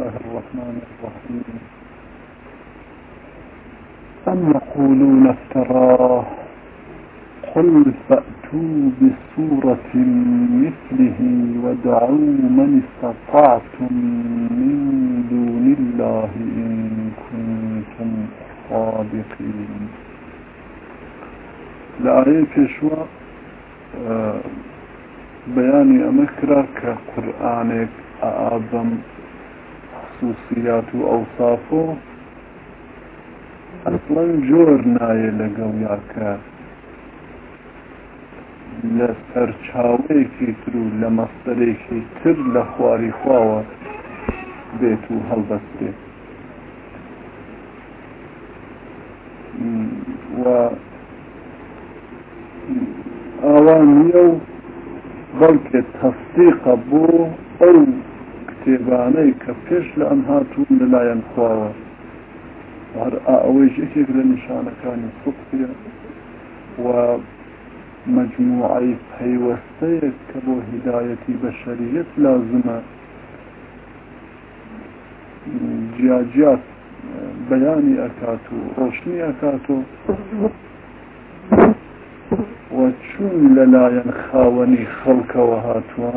الله الرحمن الرحيم. أم يقولون افتراه؟ قل فأتوا بسورة مثله وادعوا من استطعتم من دون الله إن كنتم صادقين. لآية كشوة آه، بياني أمكرا كقرآنك أعظم و سیات و ئەوساف و ئەسڵەن جۆر نایە لەگەڵ یاکە. لە سەر چاوەیەکی تر و لە مەستەرێکی تر لە خواری خواوە بێت و هەڵبەستێت و ئاوان نیە و بەڵکە تەفتیقە بۆ ئەو کتێبانەی کە پێش لە ئەم هاتوون لەلایەن خواوە. هەر ئەوەی یەکێک لە نیشانەکانی سوقیە و مجموعەی پەیوەستەیەک کە بۆ هیدایەتی بەشەریت لازمە. جیاجات بەیانی ئەکات و ڕۆشنی ئەکات و و چون لەلایەن خاوەنی خەڵکەوە هاتووە.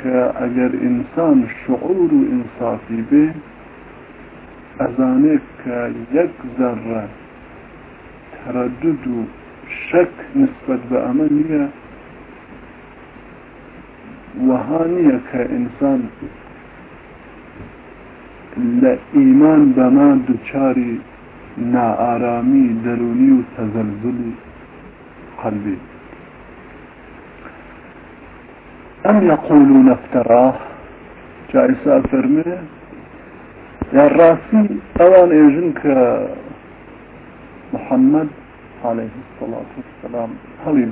کە ئەگەر ئینسان شعور و ئینسافی بێ ئەزانێت کە یەک زەڕە تەرەدد و شەک نسبت بە ئەمە نییە وەها نییە کە ئینسان ئەم يقولون افتراه؟ فرمه یا ڕاستی ئەوان ئێژن کە محەممەد عليه الصلاة والسلام.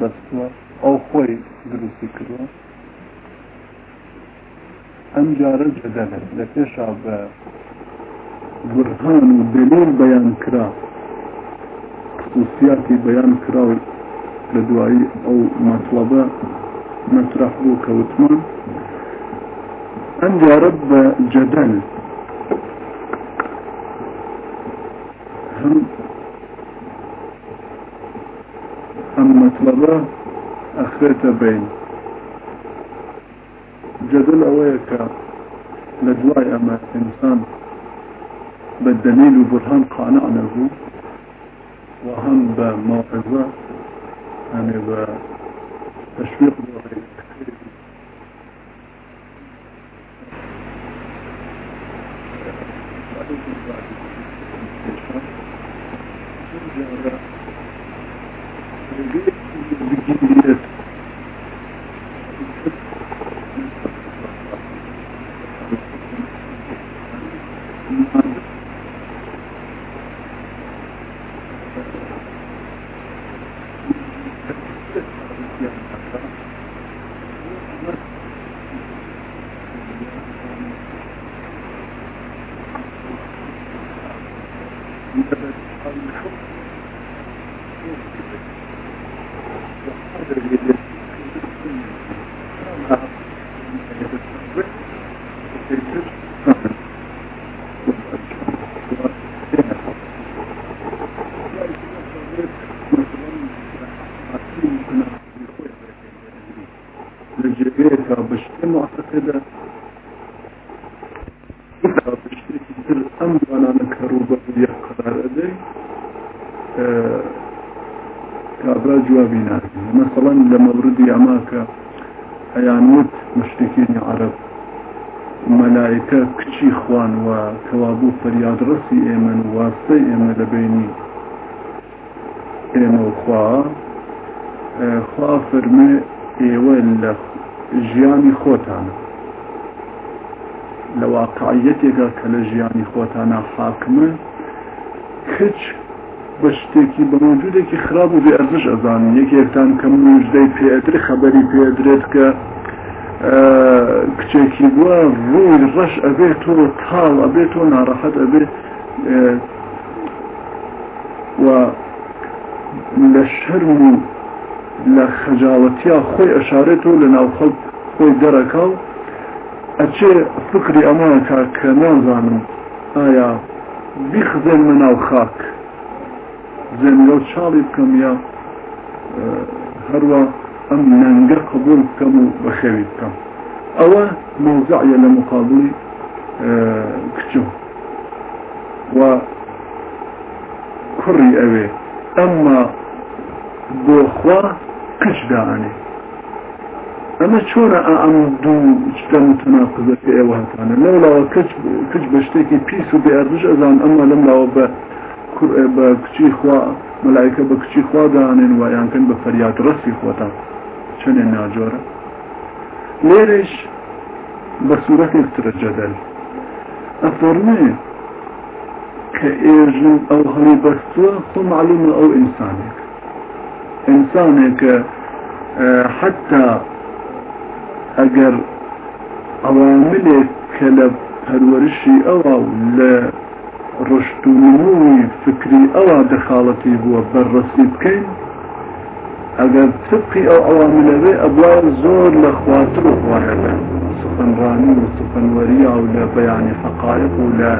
بەستووە ئەو خۆی دروستی کردووە ئەم جارە جەدەلە لە پێشا بە برهان و دلیل بەیان کرا. خصوصیاتی بەیان کرا و لە بوو کەوتمان ئەم جارە بە جەدەل هم أم مطلبة أخرت بين. جدل أويك لدواي أما إنسان بالدليل وبرهان قانع له وهم بموعظة يعني بتشويق بغير واقعیەتێکە کە لە ژیانی خۆتانە حاکمە کچ بە شتێکی بەمەجودێکی خراپ و بێ ئەرزش ئەزان یەکێکتان کەم نوژدەی پێدرێ خەبەری پێدرێت کە کچێکی بووە ڕووی ڕەش ئەبێت تۆ تاڵ ئەبێت تۆ ناڕەحەت ئەبێت و لە شەرم و لە خەجاوەتیا خۆی ئەشارێتەوە لە ناو خەڵ خۆی دەرەکە و ئەچێ فکری ئەمانەکە کە نازانم. ئایا بیخزێن مە ناو خاک؟ زێنگە و چاڵی بکەم یا هەروە ئەم نەنگە قبول بکەم و بەخێوی بکەم. ئەوە موزعە لە مقابلی کچم. و کوڕی ئەوێ. ئەمما بۆخوا کچ داانێ ئەمە چۆنە ئەم دوو شتە متناقزەکە ئێوە هەتانە لەولاوە کچ بە شتێکی پیس و بێئەرزش ئەزان ئەمە لەم لاوە بە بە کچی خوا بە کچی خوا فەریاد ڕستی خۆتان چنێ ناجۆرە؟ لێرش بە سوورەتێک ترە جەدەل ئەفەرمێ کە ئێژن ئەو هەڵی بەستووە خۆ معلومە ئەو ئینسانێک. ئینسانێکە حتا ئەگەر ئەواملێک کە لە پەروەرشی ئەوە لە ڕشت و نمووی فکری ئەوە دەخاڵەتی بووە بەرڕسی بکەین ئەگەر تبقی ئەو ئەواملەوێ ئەبوار زۆر لە خواتر و خوارەبە سخنڕانی و سخنوەریە و لە بەیانی حقایق و لە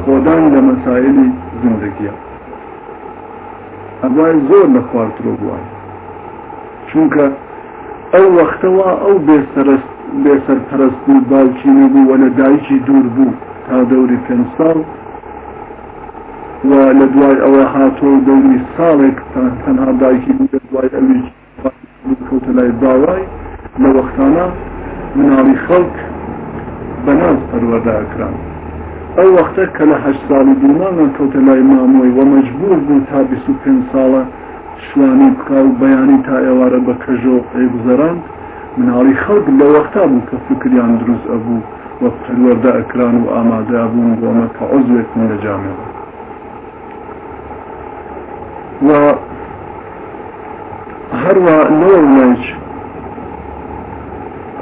خۆدان لە مەسایلی زندگیە. ئەبوای زۆر لە خواردرۆ بووە. ئەو وەختەوە ئەو بێسەرپەرست بوو باوکی بوو وە لە دایکی دوور بوو تا دەوری پێ ساڵ و لە دوای ئەوە هاتۆ دەوری ساڵێک تەنها دایکی بوو لە دوای ئەوی کەوتە لای باوای. لە وەختانە مناڵی خەڵک بەناز پەروەرداکران ئەو وەختە کە لە هەشت ساڵی دومانان کەوتە لای مامۆی وە مەجبور بوو تا بیست و پێنج ساڵە شوانی بکا و بەیانی تا ئێوارە بە کەژۆ ئەیگوزەران مناڵی خەڵک لە وەختا بوو کە فکریان دروست ئەبوو وە پەروەەردە ئەکران و ئامادە بوون بۆمە کە عزوێکن لە جامێەوە و هەروە لەوە وایج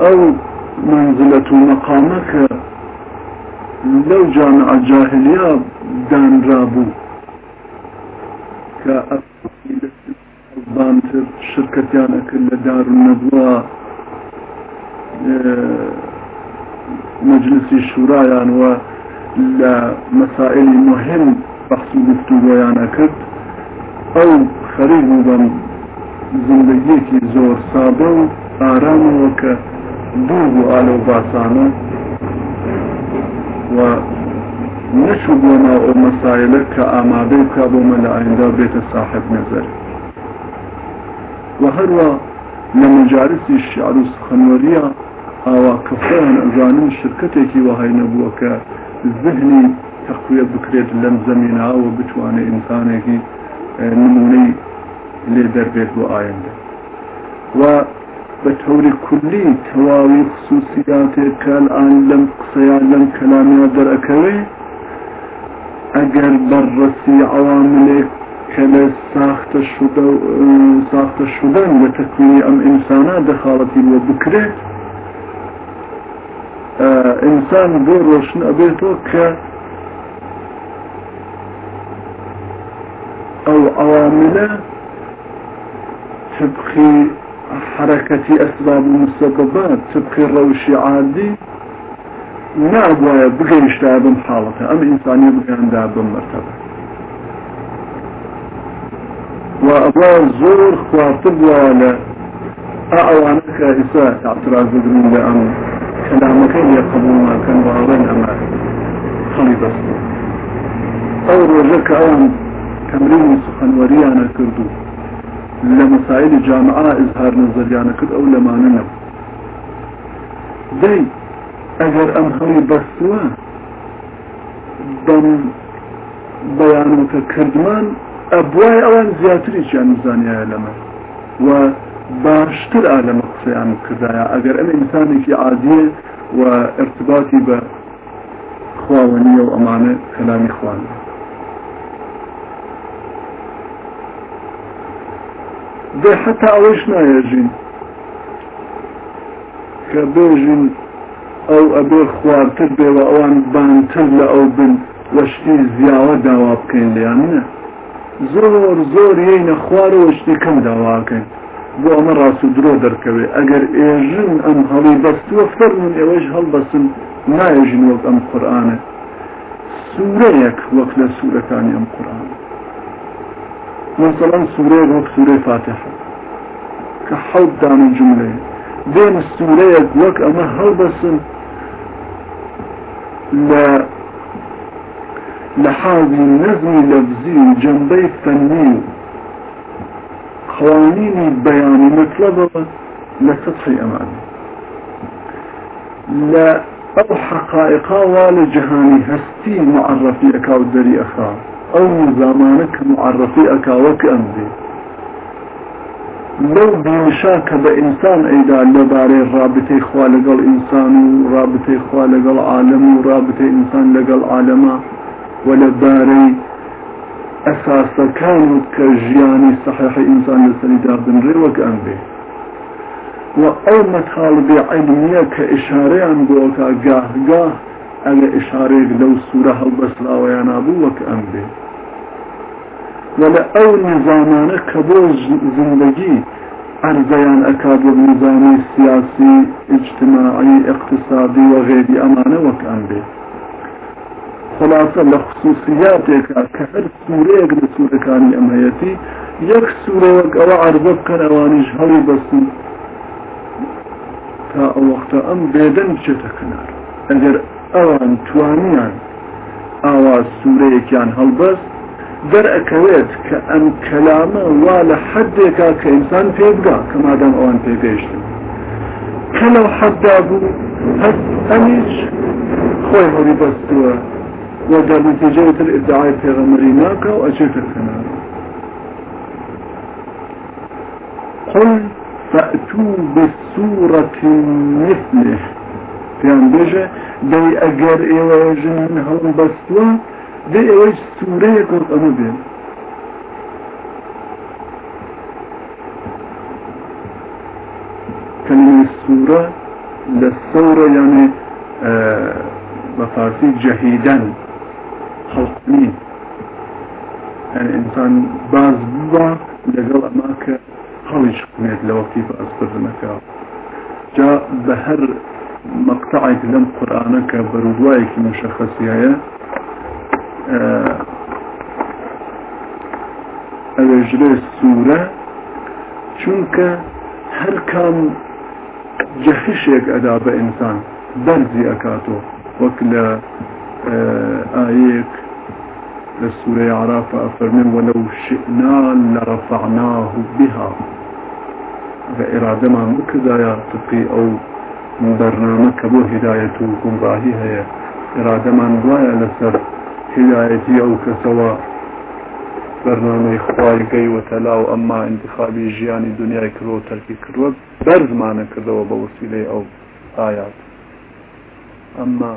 ئەو منزلەت و مەقامەکە لەو جامع جاهلیا دانرا بوو کە بانتر شرکتیانەکرد لە دار نەبووە. مجلسی شورایان وە لە مەسائلی مهم بەخصی گفتوگۆیانە کرد ئەو خەریک بوو بەم زندگیەکی زۆر سادە و ئارامەوە کە دوور بوو ئالە و باسانە و نشو بۆ ناو مەسایلە کە ئامادەی بکە بۆمە لە ئایندا بێتە ساحب نەزەر و هەروە لە مجارسی شعر و سخەنوەریە ئاوا کەفیان ئەزانن شرکتێکی وهای نەبووە کە ذهنی تەقویە بکرێت لەم زەمیناوە بتوانێت ئینسانێکی نمونەی لێ دەربێت بۆ ئایندا و بە تەوری کولی تەواوی خصوصیاتێک کە ئان لەم قسەیان لەم کەلامیە دەرەکەوێ ئەگەر بەڕەسی عواملێک کە لە ساختە ساختە شدن لە تەکوینی ئەم ئینسانە دەخاڵەتی بۆ بکرێت ئینسان بۆ ڕۆشن ئەبێتەوە کە ئەو عواملە تبقی حركة أسباب المسببات تبقي الروشي عادي نابوايا بغيرشتا بم حالته أم إنسانية بغيرندا بم مرتبة. وأبوا زور خواتب ولا أعوانك إساء اعتراض من لأن كلامك يقبل ما كان وأولين أما خلي بس. أو رجك أوان تمرين سخنوريانا كردو. لە مەسائل جامعە ئزهار نظریانە کرد ئەو لەمانە نەبوو دەی ئەگەر ئەم هەڵی بەستووە بەم بەیانەکە کردمان ئەبوای ئەوان زیاترییان نزانایە لەمە و باشتر ئالەمە قسەیان کردایە ئەگەر ئەمە ئینسانێکی عادیە و ارتباطی بە خواوەنیە و ئەمانە کەلامی خوانە دێ حتا ئەوەش نایەژین کە بێژین ئەو ئەبێ خواردتر بێەوە ئەوان بانتر لە ئەو بن. وەشتی زیاوە داوا بکەین لیان نە زۆر زۆر یینە خوار و وشتی کەم داواکەین بۆ ئەمە ڕاست و درۆ دەرکەوێ. ئەگەر ئێژن ئەم هەڵی بەستووە فەرمون ئێوەش هەڵبەسن نایژین وەک ئەم قورآانە سوورەیەک وەک لە سوورەکانی ئەم قورآن. مثلا سوورەیە وەک سوورەی فاتحە. کە حەوت دان جملەیە. بين السورية وك أما هلبسن ل لحاظي نظم لفظي جنبي فني قوانين بياني مطلبة لسطح أمامي لا أو حقائقا والجهاني هستي معرفي أكا ودري أخا أو نظامانك معرفي أكا وكأمدي لو بینشا کە بە ئینسان ئەیدا لەبارەی ڕابتەی خوا لەگەڵ ئینسان و ڕابتەی خوا لەگەڵ عالم و ڕابتەی ئینسان لەگەڵ عالەما و لەبارەی ئەساسەکان و کە ژیانی سەحەحی ئینسان لەسەریدا بنرێ وەک ئەم بێ. و ئەو مەتاڵبی عیلمیە کە ئشارەیان بۆکە گاهگاه ئەگە ئشارێک لەو سوورە هەڵبەسراوەیان نابوو وەک ئەم و لە ئەو نظامانە کە بۆ زندگی عرضیان ئەکات بۆ نظامی سیاسی اجتماعی اقتصادی و غێبی ئەمانە وەکان بێت خلاصە لە خصوصیاتێکە کە هەر سوورەیەک لە سوورەکانی ئەمهەتی یەک سوورەوەک ئەوە عرضە بکەن ئەوانیش هەڵی بەسن. تا ئەوەختە ئەم بێدەن بچێتە کنار. ئەگەر ئەوان توانیان ئاوا سوورەیەکیان هەڵبەست هلبس دەرئەکەوێت کە ئەم کەلامە وا لە حدێکا کە ئینسان پێبگا کە مادەم ئەوان پێگەیشتن کە لەو بوو هەست ئەمیش خۆی و دەرنتیجەی تر ئدعای پێغەمەری ناکە و ئەچێتە کەنار قل فأتوا بسورة مثله. پێیان بێژە دەی ئەگەر ئێوەژن هەڵ بەستووە دي اوش سورة قرآن بين كلمة السورة للثورة يعني بفارسي جهيدا خلقني يعني انسان باز بوا لقل اماك خليش قنيت لوقتي فأصبر مكا جاء بهر مقطعك لم قرآنك برودوايك مشخصية ئەوێژرێ سوورە چونکە هەر کام جەخشێک ئەدا بە ئینسان بەرزی ئەکاتۆ. وەک لە ئاەک لە سوورەی عراف ئەفەرمێن وەلو شئنا لرفعناه بها. بإرادة بکردایە تقی ئەو بەرنامە کە بۆ هدایەت و گمڕاهی هەیە. ئێرادەمان وایە لەسەر هدایەتی ئەو کەسەوە بەرنامەی خوای گەیوەتە لاو ئەمما انتخابی ژیانی دنیای کردەوە تەرکی کردووە بەرزمانە کردەوە بە وسیلەی ئەو ئايات ئەمما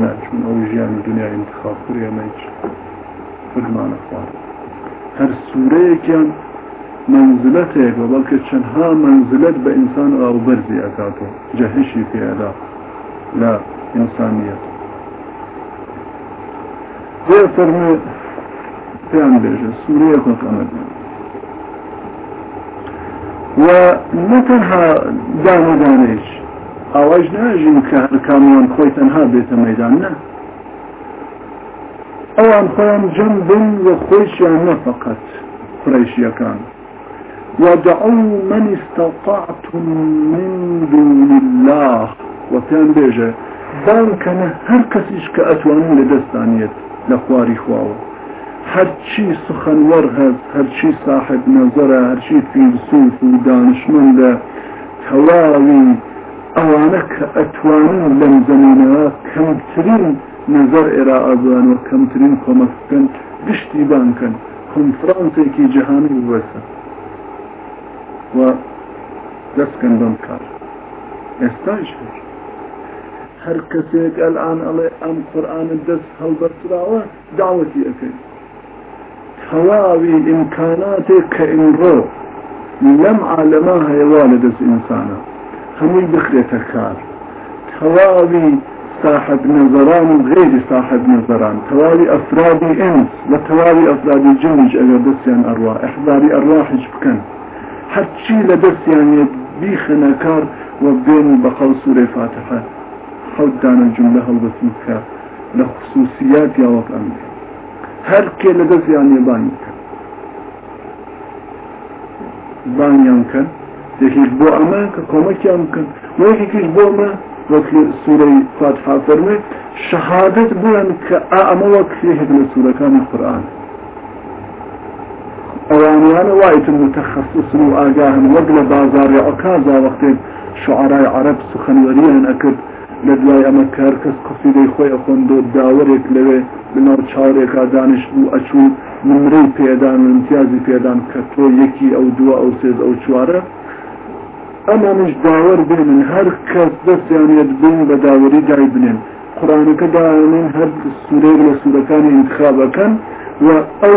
ناچون ئەو ژیانی دنیای انتخاب کردێمەیچ فلمانە خوارد هەر سوورەیەکیان منزلتێک بە بەڵکە چەندها منزلت بە ئینسان ئاو بەرزی ئەکاتەوە جەهشی پێدا لە ئینسانیت. بۆ فەرمێ پێیان بێژە سوورەیە خۆکەمەد و نەتەنها دانەدانێش ئاواش ناژین کامیان خۆی تەنها بێتە مەدان نه ئەوان خۆیان جەم بن و خۆشیان نەفقەت قڕیشیەکان ودعوا من استطعتم من دون الله وكان بيجا بان كان هر كسيش كأتوان لدستانيت لخواري خواوة هەرچی سخەنوەەر هەست هەرچی صاحب نەزەرە هەرچی فیلسوف و دانشمەندە تەواوی ئەوانە کە ئەتوانن لەم زمینەوە کەمترین نظر ئێرا ئازان و کەمترین کۆمەکەن گشتی بانکەن. کنفرانسێکی جیهانی بوەسە و دەستکەن بەم کار. ئێستاش هەر هەر کەسێک ئەلان ئەڵێ ئەم قورآانە دەست هەڵبەرراوە داوەتی ئەەکەی تەواوی ئیمکاناتێک کە ئیمڕۆ لەم عالەما هەیەوا لە دەست ئینسانە هەمووی بخرێتە کار تەواوی صاحب نظران و غير صاحب نظران. تواوي أفراد إنس وتواوي أفراد جنج أجر دسيان أرواح. إحضاري أرواحش بكن هەرچی لە دەستیانێت بیخنە کار وە بێن بەخەڵ سوورەی فاتحە حەوت دانە جملە هەڵبەسم بکە لە خصوصیات یاوەک ئەم هەر کێ لە دەستیان نێبانی کە بانیان کەن یەکێک بۆ ئەمە کە کۆمەکیان بکەن وەکێکیش بۆ ئەمە وەک سوورەی فاتحا فەرمێ شەهادت بوون کە ئەمە وەک هێک لە سوورەکانی قورآن ئەوانیانە وایتن متخصصن و ئاگاهن وەک عرب سخەنوەریان ئەکرد لە دوای ئەمە کار کەس قسیدەی خۆی ئەخۆندۆ داوەرێک لەوێ لەناو چاورێکا دانیش بوو ئەچوو نمرەی پێدان و امتیازی پێدان کە تۆ یەکی ئەو دووە ئەو سێز ئەو چوارە. ئەمانش داوەەر بێنن هەر کەس دەستیانێت بین بە داوەری دای بنێن. قڕانەکە داێن هەر سوورەیە لە سوورەکانی انتخابەکەن و ئەو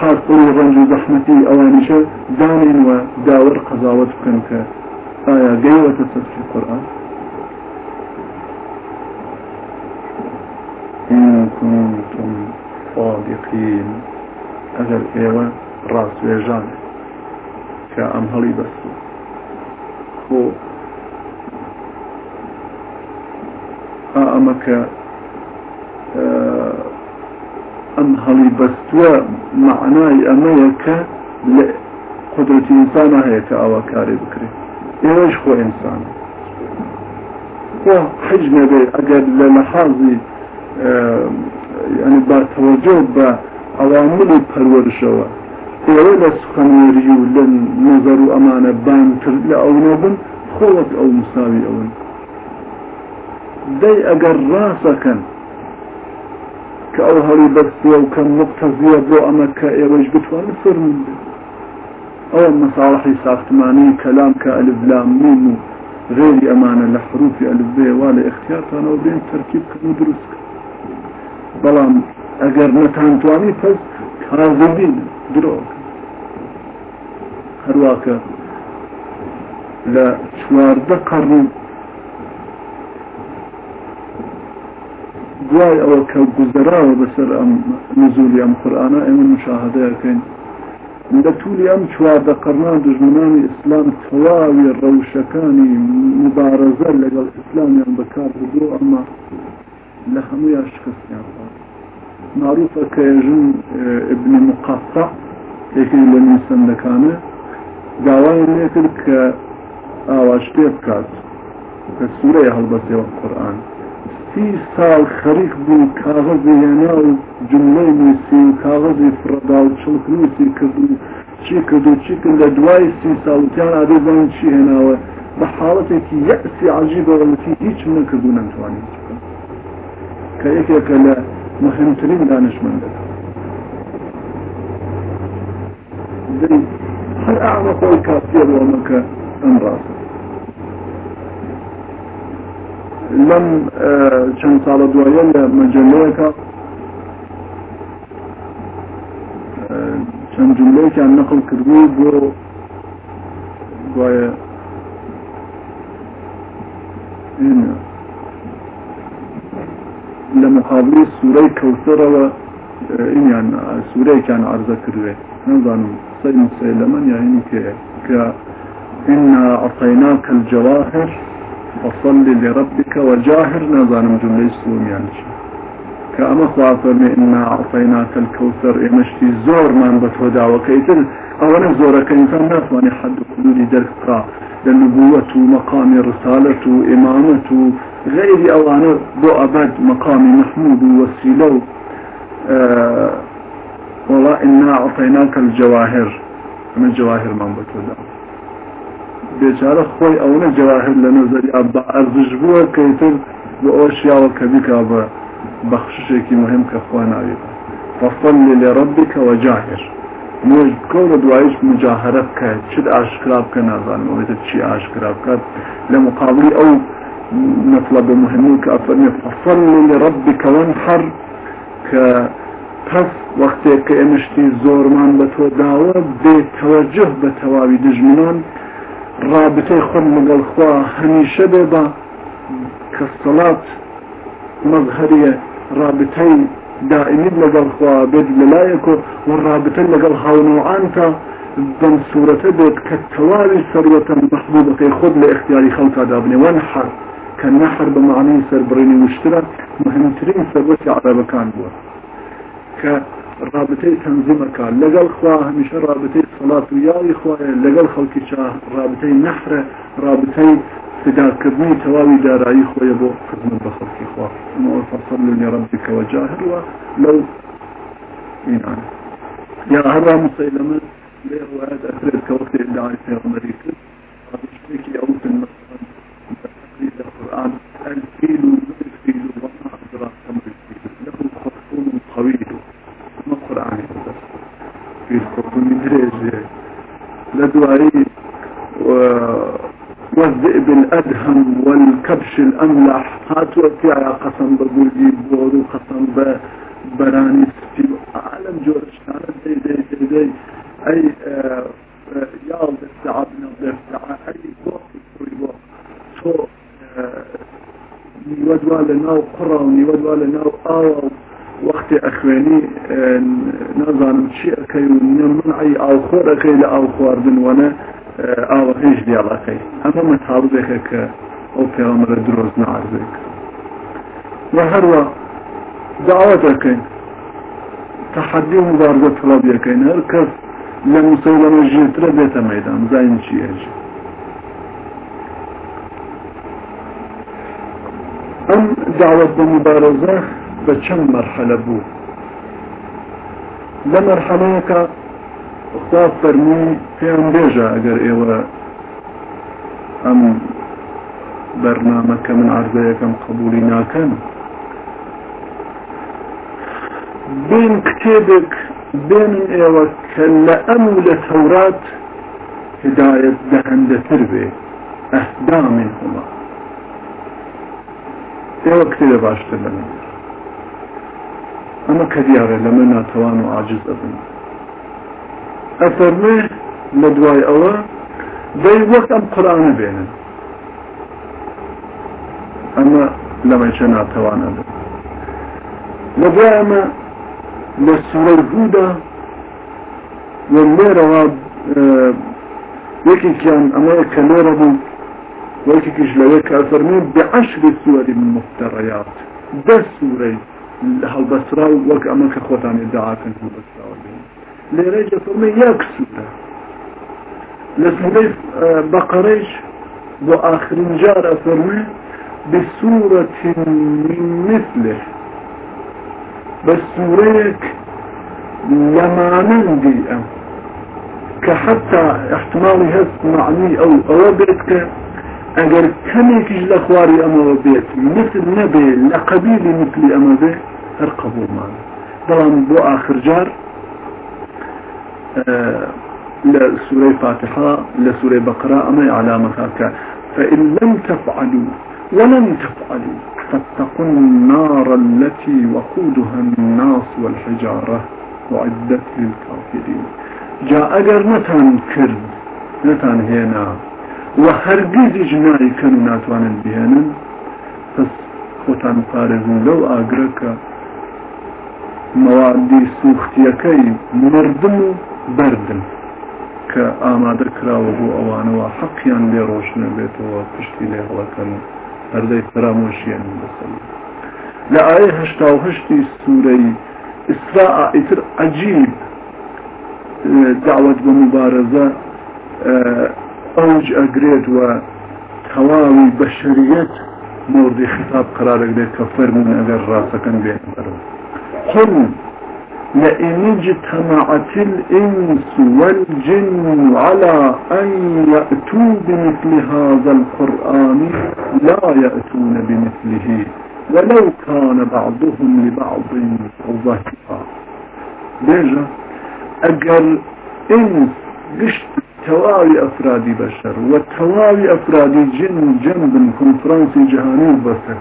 حاصل ڕنج و زەحمەتی ئەوانیشە دانین و داوەر قەزاوت بکەن کە ئایا گەیوەتە سەرکی قورآن؟ إن كنتم صادقين أجل إيوة راس ويجان كأم هلي بس خو أمك أم هلي بس معناي أميك قدرة إنسان هيك أو كاري بكري إيش خو إنسان خو حجمه بي أجل لنحاظي ینی با تەوەجۆ بە ئەواملی پەروەرشەوە ئێوە لە سخەنوێری و لە نظر و ئەمانە بانتر لە ئەو نەبن خۆوەک ئەو مساوی ئەوەن دەی ئەگەر ڕاستەکەن کە ئەو هەڵی بەستوە و کەم مقتەزیە بۆ ئەمە کە ئێوەش بتوانن فرمون ئەوە مەساڵحی ساختمانی کەلام کە ئەلبلام میم و غێری ئەمانە لە حروفی ئەلبێ وا لە اختیارتانەوە بێن تەرکیب کردن بەڵام ئەگەر نەتانتوانی پس کازبین درۆ هەرواکە لە چواردە قەڕن دوای ئەوە کە گوزەراوە بەسەر ئەم نزولی ئەم قورآانە ئێمە مشاهدەیەکەین لە توولی ئەم چواردە قەرمان دژمنانی ئیسلام تەواوی ڕەوشەکانی مبارەزە لەگەڵ ئیسلامیان بەکار بۆ ئەمە لە هەموو شکستیان معروفە کە ێژن ابنی مقاطع یەکی لە نیسەندەکانە داوای لێکرد کە ئاواش پێ بکات کە سوورەیە هەڵبەتەوە قورآن سی ساڵ خەریک بوو کاغەزی هێنا و جملەی نووسی و کاغەزی فرەدا و چڵک نووسی کرد و چی کرد و چی کرد لە دوای سی ساڵتیان ئادەزان چی هێناوە بە حاڵەتێکی یەسی عجیبەوەتی هیچ نەکردو نەتوانین کە یەکێکە لە مهمترین دانشمەندە هەر ئامە خۆی کاتێ بۆمەکە ئەم ڕاستە لەم چەند ساڵە دوایە لە مەجلەیەەکە چەند جملەیەکیان نەقل کردبوو بۆ دوایە لە مقابلی سوورەی کەوتەرەوە ئینیان سوورەیەکیان عرضە کردوێ. نزانم سەی مسەلەمەن یاهینی کێ. کە إنا أعطيناك الجواهر فصل لربك وجاهر. نظام جملة سوميان كأما خواطر إنا أعطيناك الكوثر. إمشتي زور من بتودا وكيتل أولا زورك إنسان ناتواني حد قدودي درك للنبوة مقام رسالة إمامة غير أوانا بو أبد مقام محمود وسيلو. آه والله إنا أعطيناك الجواهر. من الجواهر من بتودا بێچارە خۆی ئەوە جواهر کەیتر بۆ ئەو شیاوە کە بیکا بە بەخششێکی مهم خوا ناوێت فصل لربك وجاهر. بکە لە دوایش مجاهرە بکە. چت ئاشکرا بکە نازانم ئەوێتە چی ئاشکرا بکات لە مقابلی ئەو مطلب مهمی کە ئەفەرمێ فصل لربك وانحر کە پس وەختێک کە ئێمەشتی زۆرمان بە تۆ داوە بێتەوەجه بە تەواوی دژمنان. رابطەی خۆم لەگەڵ خوا هەمیشە بێ بە کە سەڵات مەزهریە رابطەی دائمی لەگەڵ خوا بێت لەلایەک و ڕابطە لەگەڵ هاونەوەعانتە دم سورة بيت كالتوالي سروة محبوبة خذ لاختياري خلقها دابني ونحر كالنحر بمعنى سربريني مشترك مهمترين سروتي على مكان بوا كرابطي تنظيمك لقل خواه هميشه رابطي صلاة وياي خواه لقل خلقي شاه رابطي نحر رابطي فداكردني تواوي دارایی خوی بو خدمت بخلقی خواه فصل لربك وجاهر ولو يعني يا هرا مسيلمة ليه وهذا أثرت كوقت إدعاء في أمريكا أشتكي أو في المسلم تقريد القرآن الفيل الفيل وما أدراك كم الفيل له خرطوم طويل ما قرآن في الخرطوم دريجة لدوائي الأملح هاتوا فيها قسم بقول بورو قسم ببراني في عالم جورشتان دي دي دي دي أي يال دفتعة من الدفتعة أي بوق كل بوق تو نيودوا لناو قرى ونيودوا لناو آوى وقت أخواني نظام شيء كيو نمنعي أو خور أخي لأو خواردن وأنا ئاوە هێش دیاڵەکەی ئەمە مەتاڵبێکە کە ئەو پێوەمەرە درۆز نعرزێک و هەروە داوە دەکەین تحدی و مبارزە طلبیەکەین هەر کەس لە مسەلەمە ژێترە بێتە مەدان زین چی هێژی ئەم داوت بە مبارزە بە چەند مەرحەلە بوو لە مەرحەلەیەکە خوا فەرمی پێیان بێژە ئەگەر ئێوە ئەم بەرنامەکە من عرضەیەکەم قبولی ناکەن بین کتێبێک بێنن ئێوە کە لە ئەم لە تەورات هدایت دەهەندەتر بێ. ئەهدا من هما ئێوە کتێبە باشتر لە من ئەمە کە دیارە لەمە ناتەوان و عاجز ئەبن ئەفەرمێ لە دوای ئەوە دەی وەک ئەمە لەمەچە ناتەوانە لە دوای ئەمە لە سوورەی هودا لێرەوە یەکێکیان ئەمەیە کە لێرە بوو وەکێکیش لەوێ کە فەرمێ بعشر سوەری من مفتەڕیات دە سوورەی هەڵبەسرا وەک ئەمە کە خۆتان ادعاکەن هەڵبەسراوە بێن لێرەجە فەرمێ یەک سوورە لە سوورەی بەقەرەیش بۆ ئاخرین جارە فەرمێ بسورة من مثله. بسوريك لمعنندي أم. كحتى احتمالي هست معني أو أو بيتك أجر كميكش لأخواري أما بيت مثل نبي لقبيلي مثل أما بي ارقبوا معنا. طبعا بو آخر جار آه لسورة فاتحة لسورة بقرة أما علامة فإن لم تفعلوا ولن تفعلوا فاتقوا النار التي وقودها الناس والحجارة وعدت للكافرين. جاء أجر نتان كرد نتان هنا وهرگز اجناعي كانوا ناتوان بهنا خوتان قارزون لو أجرك موادي سوختيكي مردم بردم کە ئامادە کراوە بۆ ئەوانەوە حەقیان لێ ڕۆشنە بێتەوە هەردەی فرامۆشیان بەسەر لە ئاە هشتا و هشتی سوورەی ئیسرا ئیتر عجیب دعوت بە مبارزە ئەوج ئەگرێت و تەواوی بەشریەت موردی خطاب قرارەگرێت کە فەرمون ئەگەر ڕاستەکەن بێن بەرەوە قل لئن اجتمعت الإنس والجن على أن يأتوا بمثل هذا القرآن لا يأتون بمثله ولو كان بعضهم لبعض ظهيرا. ليجا أجل إنس قشت تواوي أفراد بشر وتواوي أفراد جن جنب كونفرانسي جهاني بسر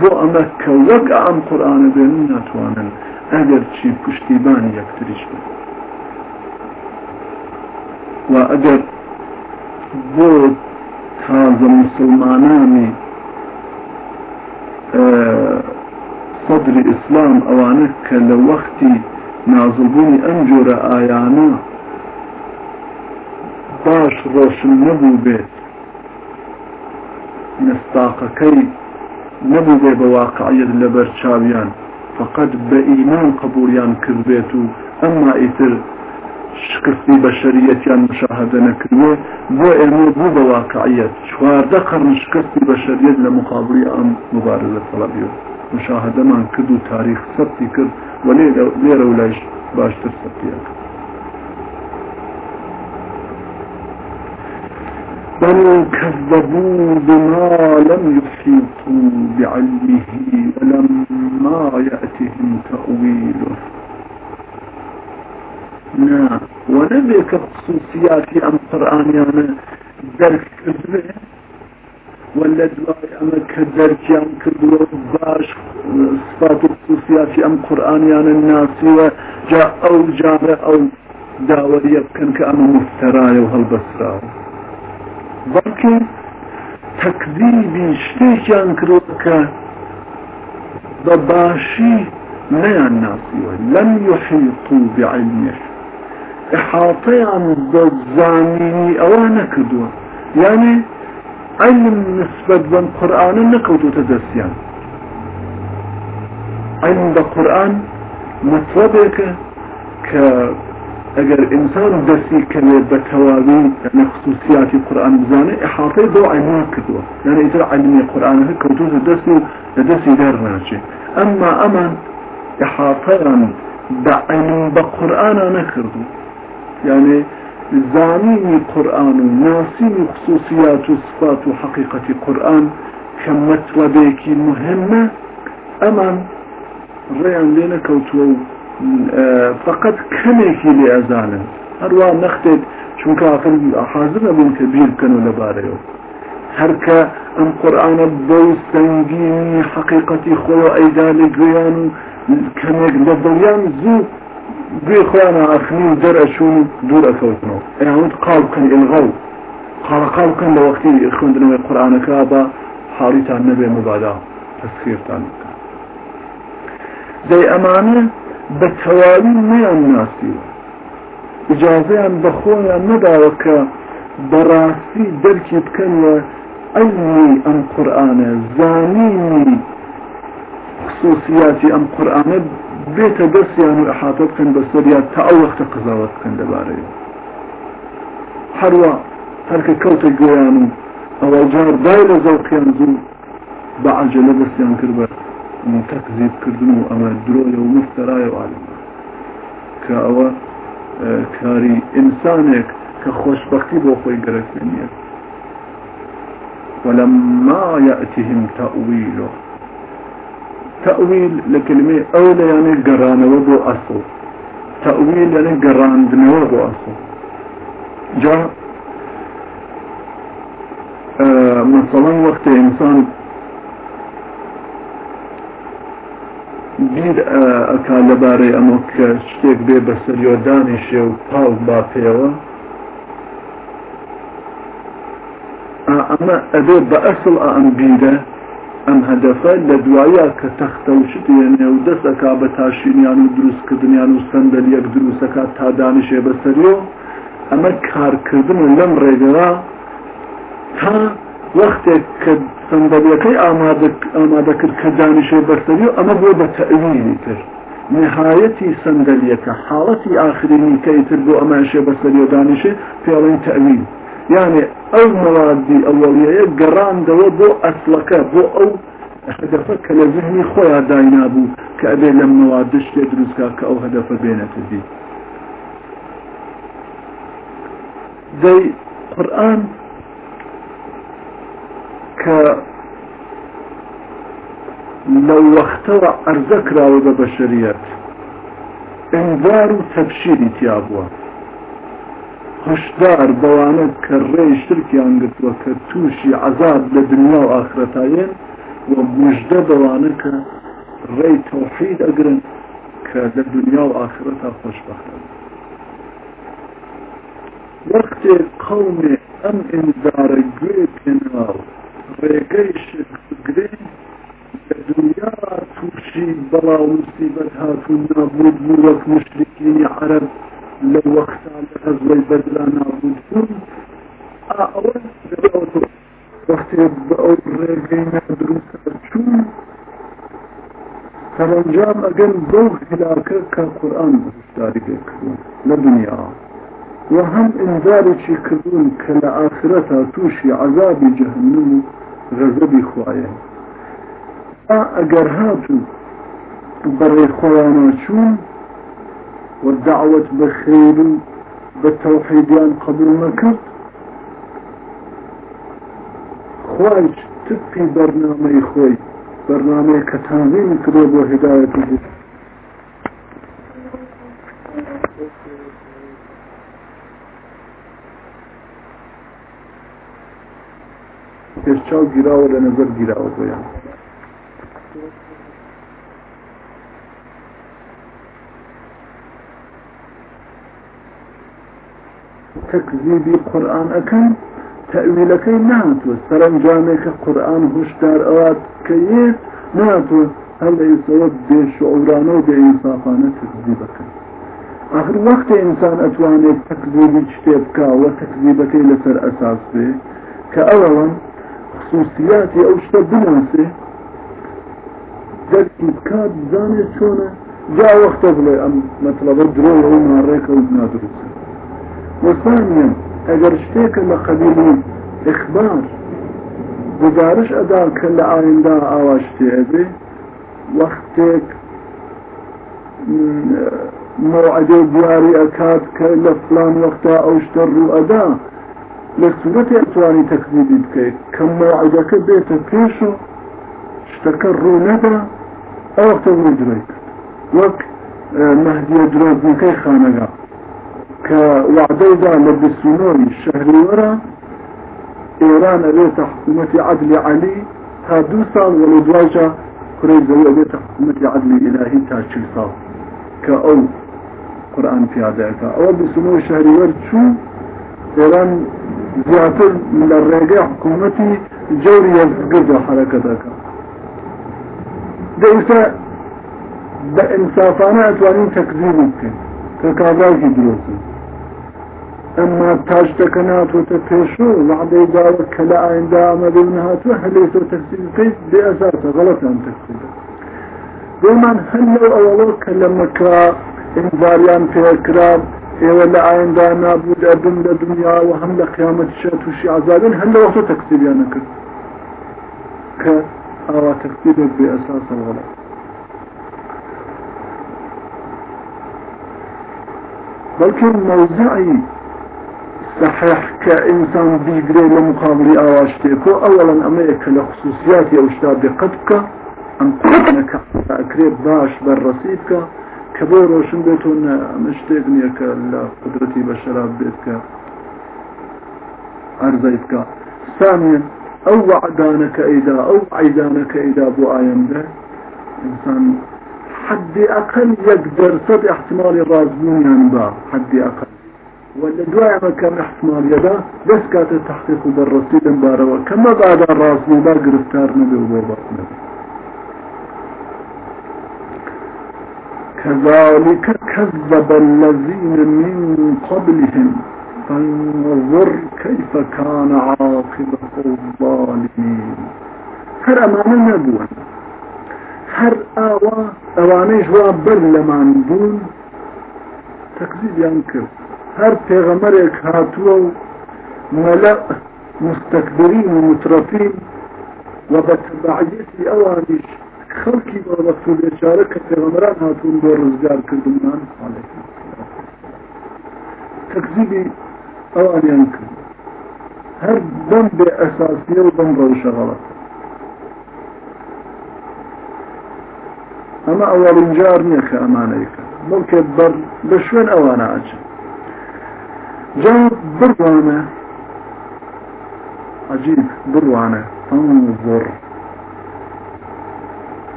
بو أمك وقع عن قرآن بيننا توانا ئەگەر چی پشتیبانی یەکتریش بن. و ئەگەر بۆ تازە مسلمانانی صدری ئیسلام ئەوانە کە لە وەختی نازڵبوونی ئەم جۆرە ئایانە ڕۆشن نەبوو بێت مستاقەکەی نەبوو بێ بە واقعیت لەبەر چاویان. فقط بە ئیمان قبولیان کرد بێت و ئەمما ئیتر شکستی بەشریەتیان مشاهدە نەکردوێ بۆ ئێمە بوو بە واقعیت. چواردە قەرن شکستی بەشریت لە مقابلی ئەم مبارزە تەڵەبیوە مشاهدەمان کرد و تاریخ سەبتی کرد و لێرە و لایش باشتر سەبتیە بل كذبوا بما لم يحيطوا بعلمه ولما يأتهم تأويله. نا ونبيك خصوصيات أم قرآن درك كذبه ولا دواي أما كدرجان كذبه باش صفات خصوصيات أم قرآن الناس وجاء أو جاء أو داور يبكن مفتراي وهالبصراوي بەڵکە تەکذیبی شتێکیان کردوە کە بە باشی نەیان ناسیوە لەم یحیطوا بعلمه احاطەیان بە زانینی ئەوە نەکردووە یعنی علم نسبت بەم قورآانە نەکەوتوتە دەستیان علم بە قورآن مطلبێکە کە اگر انسان دستی کنه به تواوی یعنی خصوصیات قرآن بزانه احاطه دو عینا کدوه. یعنی ایتر علمی قرآن ها کودوز دستی دستی در ناچه اما اما احاطه به علم به قرآن نکردو. یعنی زانینی قرآن و ناسینی خصوصیات و صفات و حقیقت قرآن كمطلبێکی مهمة أمان ڕێیان لێ نەکەوتووە فقط کەمێکی لێ ئەزانن. هەروە نەختێت چونکە ئاخر حاضر نەبوون کە بیر بکەن و لەبارەیەوە. هەرکە ئەم قورآانە بەو سنگینی حقیقەتی خۆ ئەیدا لە گویان و کەمێک لە دڵیان زوو گوێ خۆیان ئاخنی و دەرەچوون دوور ئەکەوتنەوە. ئەیانوت قاڵ بکەن ئلغەو قاڵقال بکەن لە وەختی خوێندنەوەی قورآانەکە بە حاڵیتان نەبێ مبادا تەسخیرتان بکەن. دەی ئەمانە بە تەواوی نیان ناسیوە ئجازەیان بە خۆیان نەداوە کە بەڕاستی دەرکی بکەنوە ئەلمی ئەم قورآانە زانینی خصوصیاتی ئەم قورآانە بێتە دەستیان و ئەحاتە بکەن بە سەریات تا ئەو وەختە قزاوت بکەن دەبارەیە هەروە هەرکە کەوتە گویان و ئەوە جار دای لە زەوقیان زوو بە عجلە دەستیان کرد بە تەکزیب کردن و ئەمە درۆیە و مفترایە و عالم کە ئەوە کاری ئینسانێک کە خۆشببختی ولما يأتهم تأويله تأويل لكلمة أولى يعني قرانة وبو أصل. تأويل يعني قران دنوا وبو أصل. جاء آه مثلا وقت إنسان بیر ئەکا لەبارەی ئەمە کە شتێک بێ بە سەریۆدانیشێ و پاڵ با پێوە ئەمە ئەبێ بە ئەسڵ ئەم بیرە ئەم هەدەفە لە دوایە کە تەختە و شتێنێ و دەستەکا بە تاشینیان و دروستکردنیان و سندەل یەک دروستەکە تا دانیشێ بە سەریۆ. ئەمە کارکردن و لەم ڕێگەرا تا وەختێک کە سندەلەکەی ئامادە کرد کە دانیشێ بەرسەری و ئەمە بۆ بە تەویلی کرد نهایەتی سندەلیەکە حاڵەتی ئاخرینی کەیتر بۆ ئەماشێ بەسەری و دانیشێ پێڵین تەویل یعنی ئەو مەوادی ئەوەلیەیە گەڕاندەوە بۆ ئەسلەکە بۆ ئەو هەدەفە کە لە ذهنی خۆیان داینابوو کە ئەبێ لەم مەوادە شتێ دروستکە کە ئەو هەدەفە بێنێتە دی دەی قورآن کە لەو وەختەوە ئەرزە کراوە بە بەشریەت ئەنوار و تەبشیری تیا بووە هشدار بەوانە کە ڕێی شترکیان گرتووە کە تووشی عذاب لە دنیا و ئاخرەتایەن و مژدە بەوانە کە ڕێی تۆحید ئەگرن کە لە دنیا و ئاخرەتا خۆشببختە وەختێ قومێ ئەم ئینزارە گوێ پێناوە ڕێگەیش گرین لە دنیا تووشی بەڵاو مسیبەت هاتون نابوود بوو وەک مشتێکی عرب لە وەختا لە غەزوەی بەدرا نابوود بوون. ئەوە وەختێ بە ئەو ڕێگەی نەدروست چوون سەرنجام ئەگەن بەو خلاکە کە قورآن داری لە دنیا. و هەم ئینجارێکی کردوون کە لە ئاخرەتا تووشی عذابی جەهنم و غەزەبی خوایە ئەگەر هاتون بەڕێ خۆیانە چوون و دعوت بە خێر و بە تەوحیدیان قبول نەکرد خوای تبقی بەرنامەی خۆی بەرنامەیە کە تانین کرێ بۆ هدایەتی الجسد پێشچاو گیراوە لە نظر گیراوە بۆیان تەکزیبی قورآن ئەەکەن تەویلەکەی ناتوە سەرنجامێکە قورآن هشدار ئەوات کە یێت ناتوە هەل ئێسەوە بێشعورانە و بێئینسافانە تەکزیب بکەن آخر وقت ئینسان ئەتوانێت تەکزیبی شتێ بکە وە تەکزیبەکەی لەسەر ئەساس بێ کە ئەوەوەن خصوصیاتی ئەو شتە بناسێ دەرکی بکات بزانێت چۆنە جا وەختە بڵێ ئەم مەطلبە درۆ ئەو ماڕێکە و نادروستە وثانيا اگر شتێکە لە قبیلی أخبار گزارش ئەدا کە لە ئایندا ئاوا شتێبێ وەختێک موعدە دیاری ئەکات کە لە فلان وەختا ئەو شتە ڕوو ئەدا لە سوورەتی ئەتوانی تەکزیبی بکەیت کە موعدەکە بێتە پێش و شتەکە ڕوو نەدا ئەو وەختە ڕووی درۆی کرد. وەک مەهدیە درۆزنەکەی خانەگا كوعديدا لبسونوري الشهري ورا إيران أبيت حكومة عدل علي هادو سال ولدواجة كريزة أبيت حكومة عدل إلهي تاشي صال كأو قرآن في هذا أو بسنو الشهري ورد شو إيران زيادة من الرقاء حكومتي جوري يزقر حركتك ده إسا بإنصافانة أتوانين تكذيبك ككاباكي دروسي أما تاج تكنات وتفشو بعد إدارة كلا عند عمل ونهات وحليت وتكسير كيف بأساسه غلط عن تكسير دوما هل لو أولوك لما كا انذاريان في الكرام ولا عند نابود أبن لدنيا وهم لقيامة الشات وشي عذاب هل لو وقت تكسير يعني كر كأوا تكسير بأساس الغلط بلكن موضعي صحيح كإنسان بيقري لمقابل آواشتيكو أولا أمريكا لخصوصيات أو شتاب قدك أن قدنك أكريب باش كبير روشن بيتون مشتاقني لقدرتي بشراب بيتك أرزيتك ثانيا أو وعدانك إذا أو عيدانك إذا بو آيام ده. إنسان حد أقل يقدر صد احتمال رازمون ينبع حد أقل. ولا دواء ما كان احتمال يدا بس كانت التحقيق بالرصيد مبارا كما بعد الراس ما قرفتار نبي وبابا كذلك كذب الذين من قبلهم. فانظر كيف كان عاقبة الظالمين. هر أمانا نبوة. هر آوا أوانيش وابر لمن بون. تكذيب ينكر هر پێغەمەرێک هاتووە و مەلە مستەکبرین و مترفین خەڵکی بەڵەخت و بێچارە کە پێغەمەران هاتوون بۆ ڕزگار کردمان تەکزیبی ئەوانیان کرد. هەر بەم بێ ئەساسیە و بەم ڕەوشە غەڵەت ئەمە ئەوەڵین جار نییە کە ئەمانەیەکە بەڵکە بە شوێن ئەوانە ئاچن. جاء بروانة عجيب بروانة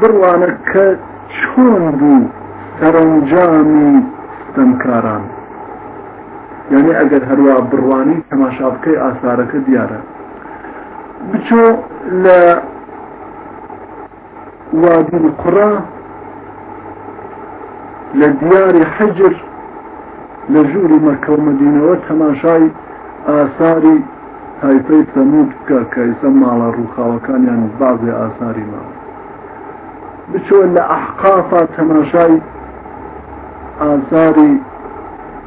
بڕوانە کە چۆن بوو سەرنجامی دەمکاران. یعنی ئەگەر هەروە بڕوانی تەماشابکەی ئاسارەکە دیارە. بچۆ لە وادی قڕا لە دیاری حەجر لە ژووری مەکەمەدینەوە تەماشای ئاساری تایفەی سەمود بکە کە ئیسە ماڵە ڕووخاوەکانیان بازێ ئاساری ماوە بچۆ لە ئەحقافا تەماشای ئازاری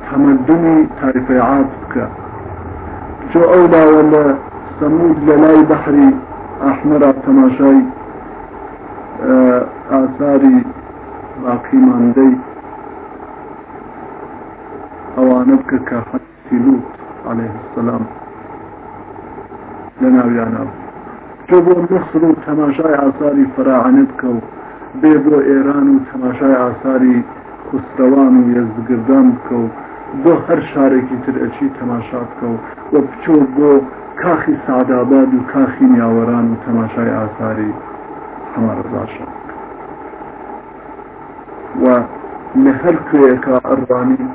تەمەدنی تایفەی عاد بکە بچۆ ئەولاوە لە سەمود لە لای بەحری ئەحمەرا تەماشای ئاساری باقی ماندەی ئەوانە بکە عليه السلام. چۆ بۆ مصر و تەماشای ئاساری و بێ بۆ ئێران و تەماشای ئاساری خوستەوان و یەزگردان بکە و بۆ هەر شارێکی تر ئەچی تەماشا بکە و وە بچۆ بۆ کاخی سعداباد و کاخی نیاوەران و تەماشای ئاساری هەمەڕزاشە و لە هەر کوێیەکە ئەڕوانی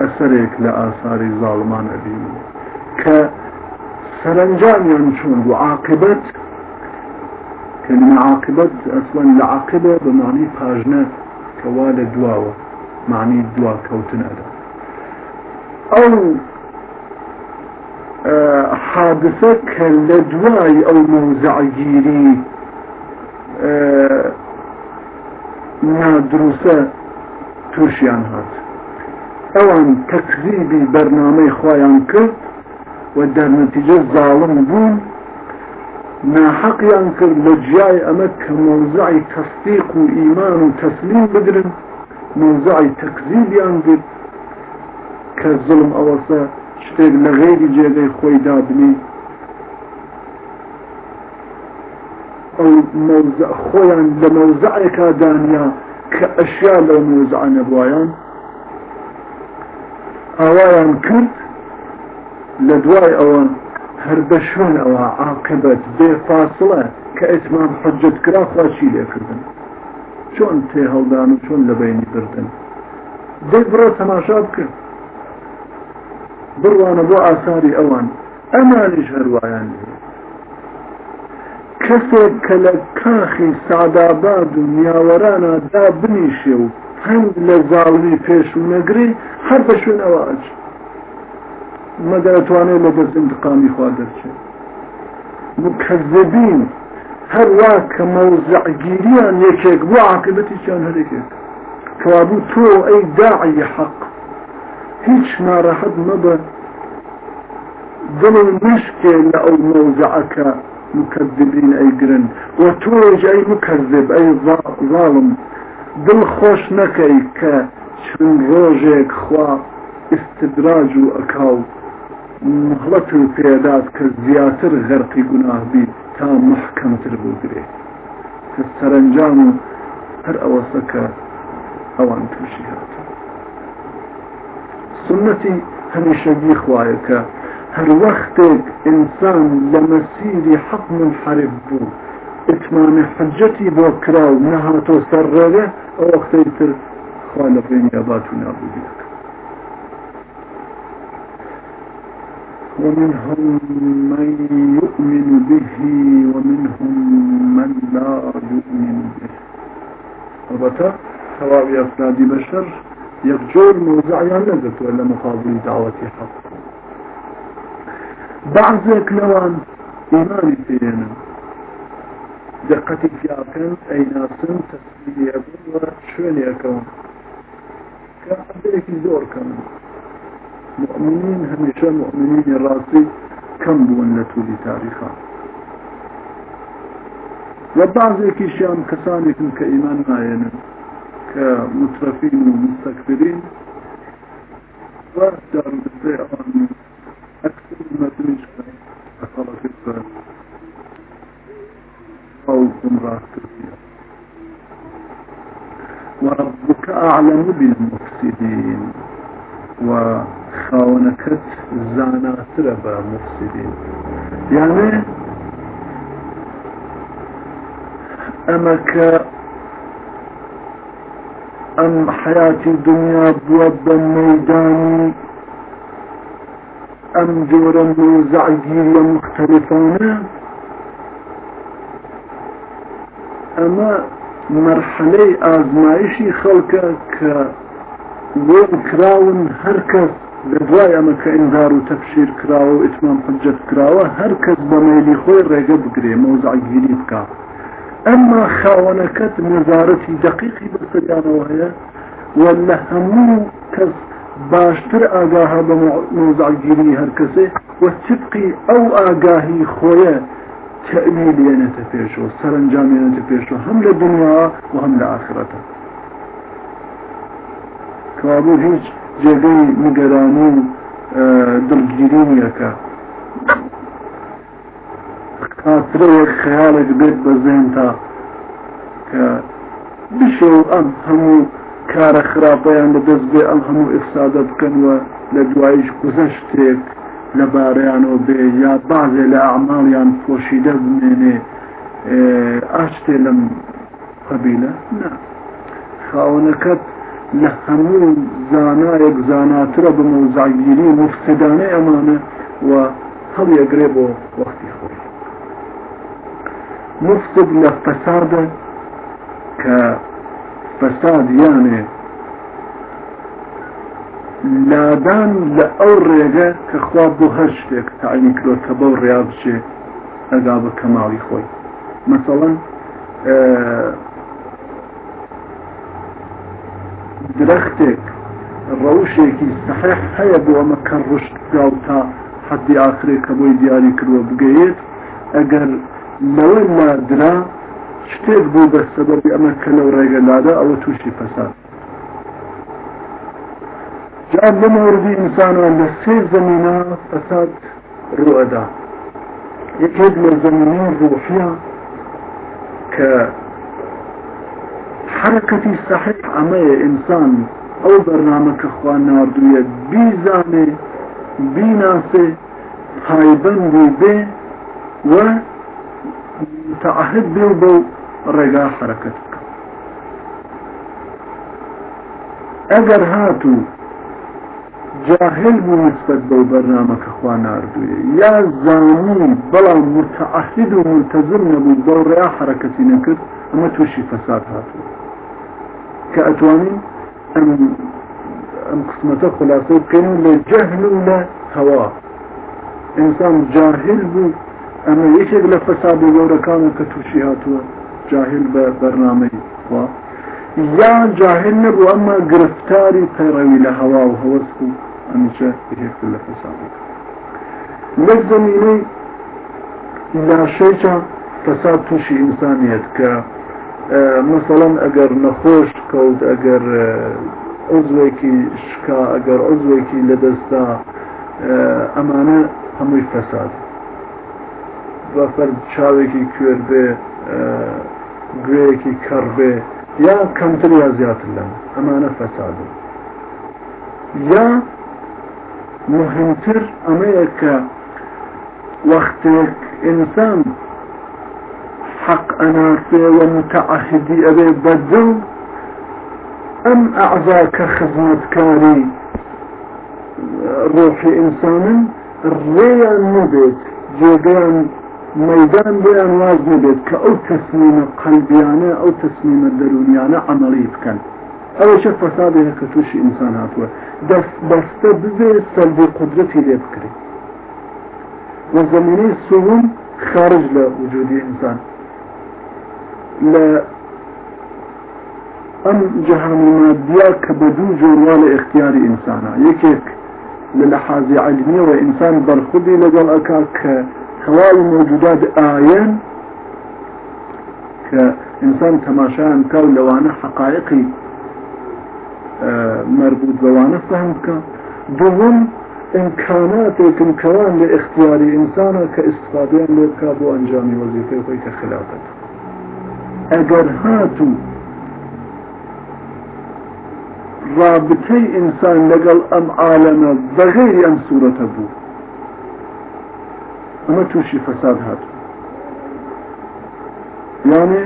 ئەسەرێک لە ئاساری زاڵمان ئەبین کە سەرنجامیان چۆن بوو عاقبەت كلمة عاقبة أصلا لعاقبة بمعنى باجنة كوالة دواوة معنى دوا كوتن أدا أو حادثة كالدواي أو موزعگيري أه نادروسة ترشيان هات. ئەوان تەکزیبی بەرنامەی خۆیان کرد و دەرنەتیجە زاڵم بوون ناحەقیان کرد لە جیای ئەمە کە مۆزعی تەستیق و ئیمان و تەسلیم بدرن مۆزعی تەکزیبیان گرت کە زڵم ئەوەسە شتێک لە غێری جێگەی خۆی دابنی خۆیان لە مەوزعێکا دانیا کە ئەشیا لەو مۆزع نەبوایان ئاوایان کرد لە دوای ئەوان هەر بە شوێن ئەوە عاقبەت بێ فاصلە کە ئەتمان حجت کرا خواچی لێکردن. چۆن تێ هەڵدان و چۆن لە بینی بردن. دەی بڕۆ تەماشا بکرد بڕوانە بۆ ئاساری ئەوان. ئەمانیش هەروایان کەسێک کە لە کاخی سعداباد و نیاوەرانە دا بنیشێ و هەند لە زاڵی پێش و نەگری هەر بە شوێن ئەوە مەگەر توانێت لە دەست انتقامی خوا دەرچێت. مکەذبین هەروە کە مەوزعگیریان یەکێک بۆ عاقبەتی چیان هەرێکێک کەوابوو تۆ ئەی داعی حەق. هیچ ناڕەحەت مەبە. دڵ مشکێ لە ئەو مەوزعەکە مکەذبین ئەی گرن. وە تۆژ ئەی مکەذب ئەی ظالم. دڵ خۆش نەکەی کە چون ڕۆژێک خوا استدراج و ئەکاو أكاو مهلت القيادات كزياتر غرقي قناه بي تا محكم تربو قري كالسرنجام هر أوسك أوان توشيهات سنتي هميشه بي خوايك هر وقتك إنسان لمسيري حق منحرف بو إتمام حجتي بو كراو نهاتو سرره أو وقت يتر خالفين ياباتنا بوديك ومنهم من يؤمن به ومنهم من لا يؤمن به. البته ثواب أفراد بشر يرجون موزعيا نزت ولا مقابل دعوة حق. بعضێک لەوان ئیمانی پێێنن دقەتی پیاکەن ئەیناسن تەسلیەبن و شوێنێکەوە کە عبدەیەکی زۆر کەم مؤمنین هەمیشە مؤمنینی ڕاستی کەم بوون لە تولی تاریخا. و بعضێکیشیان کەسانێکن کە ئیمان نایێنن کە مترفین و مستەکبرین. و دارودسێ ئەوان أكثر ما تنشى أصلا كذا أو امرأة كثيرة وربك أعلم بالمفسدين وخاونكت زانات ربا مفسدين يعني أمك أم حياتي الدنيا بوضا ميداني ئەم جۆرە زعگیریە مختلفانە ئەمە مرحلەی ئازمایشی خەڵکە کە بۆ کراون هەر کەس لە دوای ئەمە کە ئینذار و تەفشیر کراوە و ئیتمان حجەت کراوە هەر کەس بە مەلی خۆی ڕێگە بگرێ مەوزعگیری بکە ئەمما خاوەنەکەت نەزارەتی دقیقی بەسەدانەوە هەیە و لە هەموو کەس باشتر ئاگاها بە مۆزعگیری هەرکەسێ و چبقی ئەو ئاگاهی خۆیە تەمی لێنێتە پێشەوە سەرنجامێنێتە پێشەوە هەم لە دنیا و هەم لە ئاخرەتە کەوابوو هیچ جێگەی نیگەرانی و دڵگیری نیەکە خاترەیەک خەیاڵێک بێت بە زێن تا کە بشێ ئەم هەموو کارە خراپەیان لە دەست بێ ئەم هەموو ئفسادە بکەنوە لە دوایش گوزەشتێک لەبارەیانەوە بێ یا بازێ لە ئەعماڵیان پۆشیدە بمێنێ. ئاشتێ لەم قبیلە؟ نا خاونەکەت لە هەموو زانایەک زاناترە بە مەوزاگیری مفسدانەی ئەمانە و هەڵیەگرێ بۆ وەختی خۆی مفسد لە فەسادە کە فەساد یانێ لادان لە ئەو ڕێگە کە خوا بۆ هەر شتێک تعینی کرۆ کە بەو ڕیا بچێ ئەگا بە کەماڵی خۆی مثلەن درەختێک ڕەوشێکی سەحح هەیە بۆ ئەمە کە ڕشت تا حدی ئاخرێک کە بۆی دیاری کردوە بگەیت ئەگەر لەوە لادرا شتێک بوو بە سەبەبی ئەمە کە لەو ڕێگەلادا ئەوە تووشی فەساد جاب لە موردی ئینسانان لە سێ کە حركتي صحيح عمية إنسان أو برنامج أخوان ناردوية بيزاني بيناسي هايبن بي و متعهد بێ بەو ڕێگا حرەکەت بکە ئەگەر هاتوو جاهل بوو نسبت بەو بەرنامەکە خوا نردوویە یا زانی بەڵام متعهد و ملتزم نەبوو بەو ڕێیا حرەکەتی نەکرد ئەمە تووشی فەساد هاتووە کە ئەتوانین ئەم ئەم قسمەتە خلاصە بکەین لە جەهل و لە هەوا ئینسان جاهل بوو ئەمە یەکێک لە فەساد و گەورەکانە کە تووشی هاتووە جاهل بە بەرنامەی خوا یا جاهل نەبوو ئەمە گرفتاری پەیڕەوی لە هەوا و هەوەس و ئەمیچە یەک لە فەسادی لە زمینەی لاشەیچە فەساد تووشی ئینسانیت کە مثلەن ئەگەر نەخۆش کەوت ئەگەر عزوێکی شکا ئەگەر عزوێکی لەدەستا ئەمانە هەمووی فەساد بەفەر چاوێکی کوێر بێ گوێیەکی کەڕ بێ یا کەمتر یا زیاتر لەم ئەمانە فەسادن یا مهمتر ئەمەیە کە وەختێک ئینسان حق ئەناسێ و متعهدی ئەبێ بەدڵ ئەم ئەعزا کە خزمەتکاری ڕۆحی ئینسانن ڕێیان نەبێت جێگەیان مەدان بۆیان واز نبێت کە ئەو تەسمیمە قەلبیانە ئەو تەسمیمە دەرونیانە عملی بکەن ئەوە چه فەسادێک کە تووشی ئینسان هاتووە دەست بەستە ببێ سەلبی قدرەتی لێ بکرێت و زمینەی سوم خارج لە وجودی ئینسان لە ئەم جهانی مادیا کە بە دوو جۆروا لە اختیاری ئینسانە یەکێک لە علمیەوە ئەکا کە هەواڵ موجودات ئاەن کە ئینسان تەماشایان کاو لەوانە حقایقی مربوط بەوانە فهم بکە دوم ئیمکاناتێکم کەوان لە اختیاری ئینسانە کە استفادیان لێ بکا بۆ ئەنجامی وەزیفەی خۆی کە خلافەت ئەگەر هاتوو رابطەی ئینسان لەگەڵ ئەم عالەمە بەغێری ئەم سوورەتە بوو ئەمە تووشی فەساد هات یانێ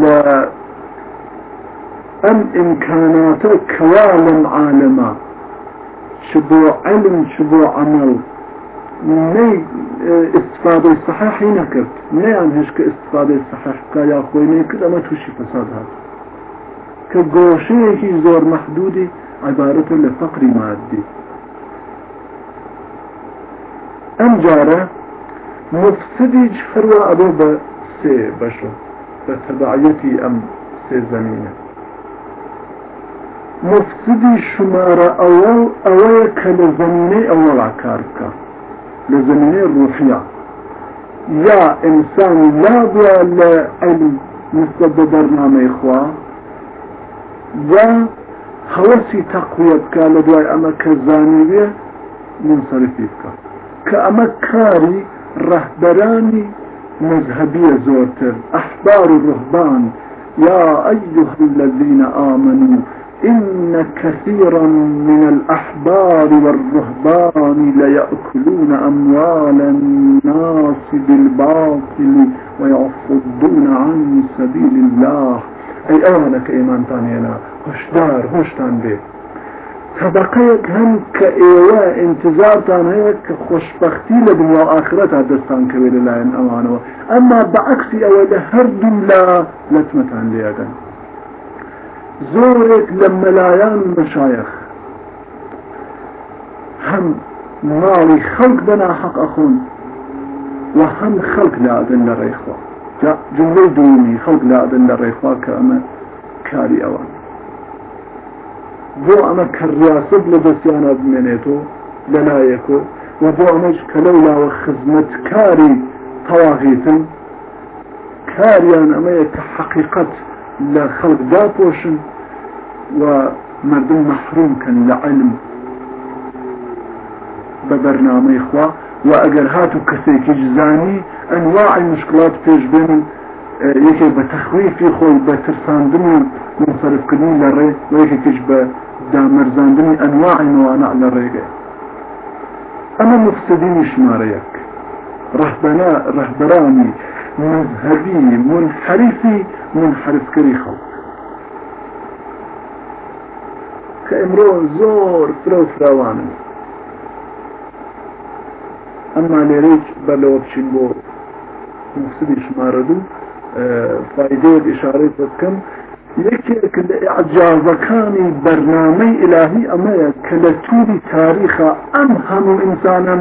لە ئەم ئیمکاناتە عالەما چ بۆ علم بۆ عمل نەی استفادەی سەححی نەکرد. نەیان هێشکە استفادەی سەححکە یا خۆی نەکرد ئەمە تووشی فەساد هات. کە گۆشەیەکی زۆر مەحدودی عبارەتە لە فەقری مادی. ئەم جارە مفسدیج هەروە ئەبێ بە سێ بەشە بە تەبعەتی ئەم سێ زمینە. مفسدی شمارە ئەوە ئەوەیە کە لە زمینەی ئەوەڵا کار بکە. لزمينة الروحية يا إنسان لا بيا لعلم نسبة برنامج إخوة يا هوسي تقوية بكا لدواي أما كزانية منصرفي بكا كأما كاري رهبراني مذهبية زورتر. أحبار الرهبان يا أيها الذين آمنوا إن كثيرا من الأحبار والرهبان ليأكلون أموال الناس بالباطل ويصدون عن سبيل الله. أي أولك إيمان تانينا. هشدار هشتان طبقەیەک هەم کە ئێوە انتظارتان لە دنیا ئاخرەتا دەستان کەوێ لەلایەن ئەوانەوە ئەمما بەعکسی ئەوە لە هەردوو لا لەتمەتان لێگەن زۆرێک لە مەلایان مەشایەخ هەم ماڵی خەڵک بەنا حەق ئەخۆن و هەم خەڵک لادن لە ڕێخوا جملەی دومی خەڵک لادن لە ڕێخوا کە ئەمە کاری ئەوان بۆ ئەمە کەڕاست لە دەستیانە بمێنێتەوە لەلایەکۆ و بۆ ئەمەش کە لەولاوە لە خەڵکدا پۆشن و مردم محرومکەن لە علم بە بەرنامەی خوا و ئەگەر هات و کەسێکی زانی ئەنواعی مشکلات پێش بێنن یەکێ بە تەخویفی خۆی بە ترساندن و و موانع لە ڕێگە ئەمە مفسدینی ژمارە یەک ڕهبەرانی مذهبی منحرفی منحرفکەری خەڵک کە ئەمڕۆ زۆر فرە و فراوانن ئەمما لێرەیەک بەرلەوە بچین بۆ مفسدی ژمارە دوو فایدەیەک ئشارەی بکەم یەکێک لە عجاازەکانی بەرنامەی ئلاهی ئەمەیە کە لە تووری تاریخە ئەم هەموو ئینسانان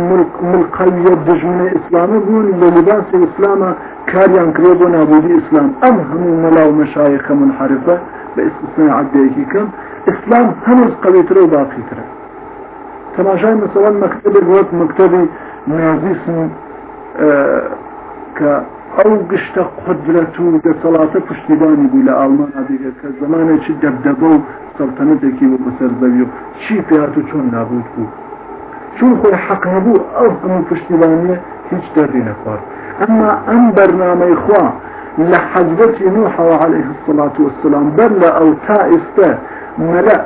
ملقەویە دژمنە ئیسلامە بوون لە لباسی ئیسلامە کاریان کرێ بۆ نابودی ئیسلام ئەم هەموو مەلاو مەشایەکە منحرفە بە ئستثناء عدەیەکی کەم ئیسلام هەنوز قویترە و باقیترە تەماشای مثلا مەکتبی ئەو گشتە قدرەت و دەسەڵاتە پشتیبانی بوو لە ئالمانە دیگە کە زمانێکی دەبدەبە و سەڵتەنەتێکی بۆ بەسەر زەوی و چی پێات و چۆن نابوت بوو. چون خۆی حەق نەبوو ئەو هەموو پشتیبانیە هیچ دەردی نەخوارد. ئەمما ئەم عليه الصلاة والسلام بەر لە ئەو مەلە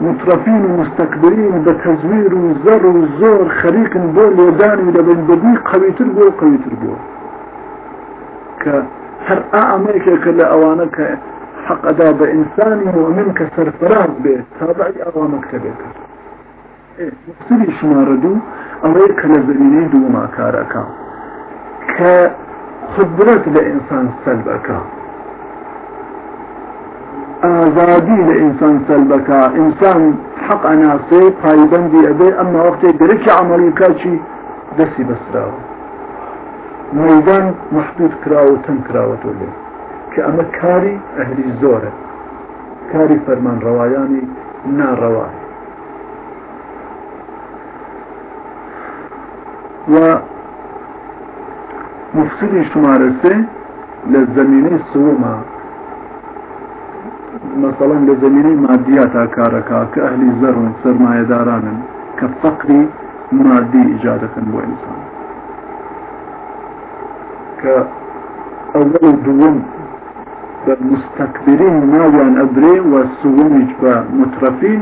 مترفين ومستكبرين بتزوير وزر وزور خريق بول وداني لبن بدي قويتر بول قويتر بول ك هر أعميك كلا أوانك حق أدا بإنسان مؤمن كسرفراز بيت تابعي أوامك تبيك إيه مفتري شماردو أويك لزميني دو ما كاركا. كخبرت لإنسان سلبكا. ئازادی لە ئینسان سەلبەکە ئینسان حەق ئەناسێ پایبندی ئەبێ ئەمما وەختێ درێکی عملیکاچی دەستی بەسراوە. مەدان محدود کراوە تەن کراوەتۆ لێ. کە ئەمە کاری ئەهلی زۆرە. کاری فەرمان ڕەوایانی ناڕەوای. و مفسدی شمارە سێ لە زمینەی سوومە مثلا لە زمینەی مادیاتا کارەکە کە ئەهلی زەرن سەرمایهدارانن کە فەقری مادی ئیجادەکەن بۆ ئینسان کە ئەوەڵ دووەم بە مستەکبرین ناویان ئەبرێ و سووەمیش بە مترفین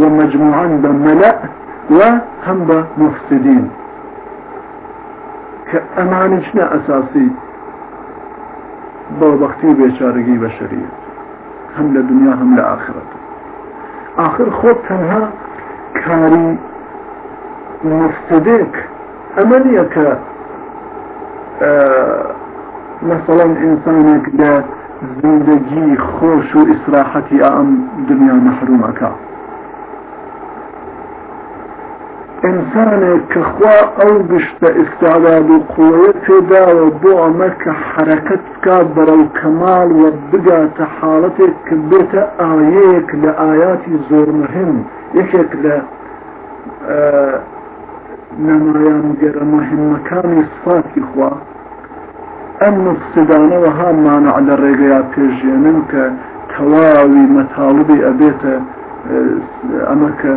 و مجموعان بە مەلە و بە شەریت هم لدنيا هم لآخرة آخر خود تنها كاري مفتدك أمنيك آه مثلا إنسانك دا زندگی خۆش و ئیسراحەتی ئەم دنیا مەحرومەکە ئینسانێک کە خوا ئەو گشتە ئستاداد و قوەیە پێداوە بۆ ئەمە کە حرەکەت بکات بەرەو کەماڵ وە بگاتە حاڵەتێک کە بێتە ئاەیەک لە ئاياتی زۆر مهم یەکێک لە نەمایان گەرە مهمەکانی سفاتی خوا. ئەم مفسدانەوە هامانە لە ڕێگەیا پێژێنن کە تەواوی مەتاڵبی ئەبێتە ئەمە کە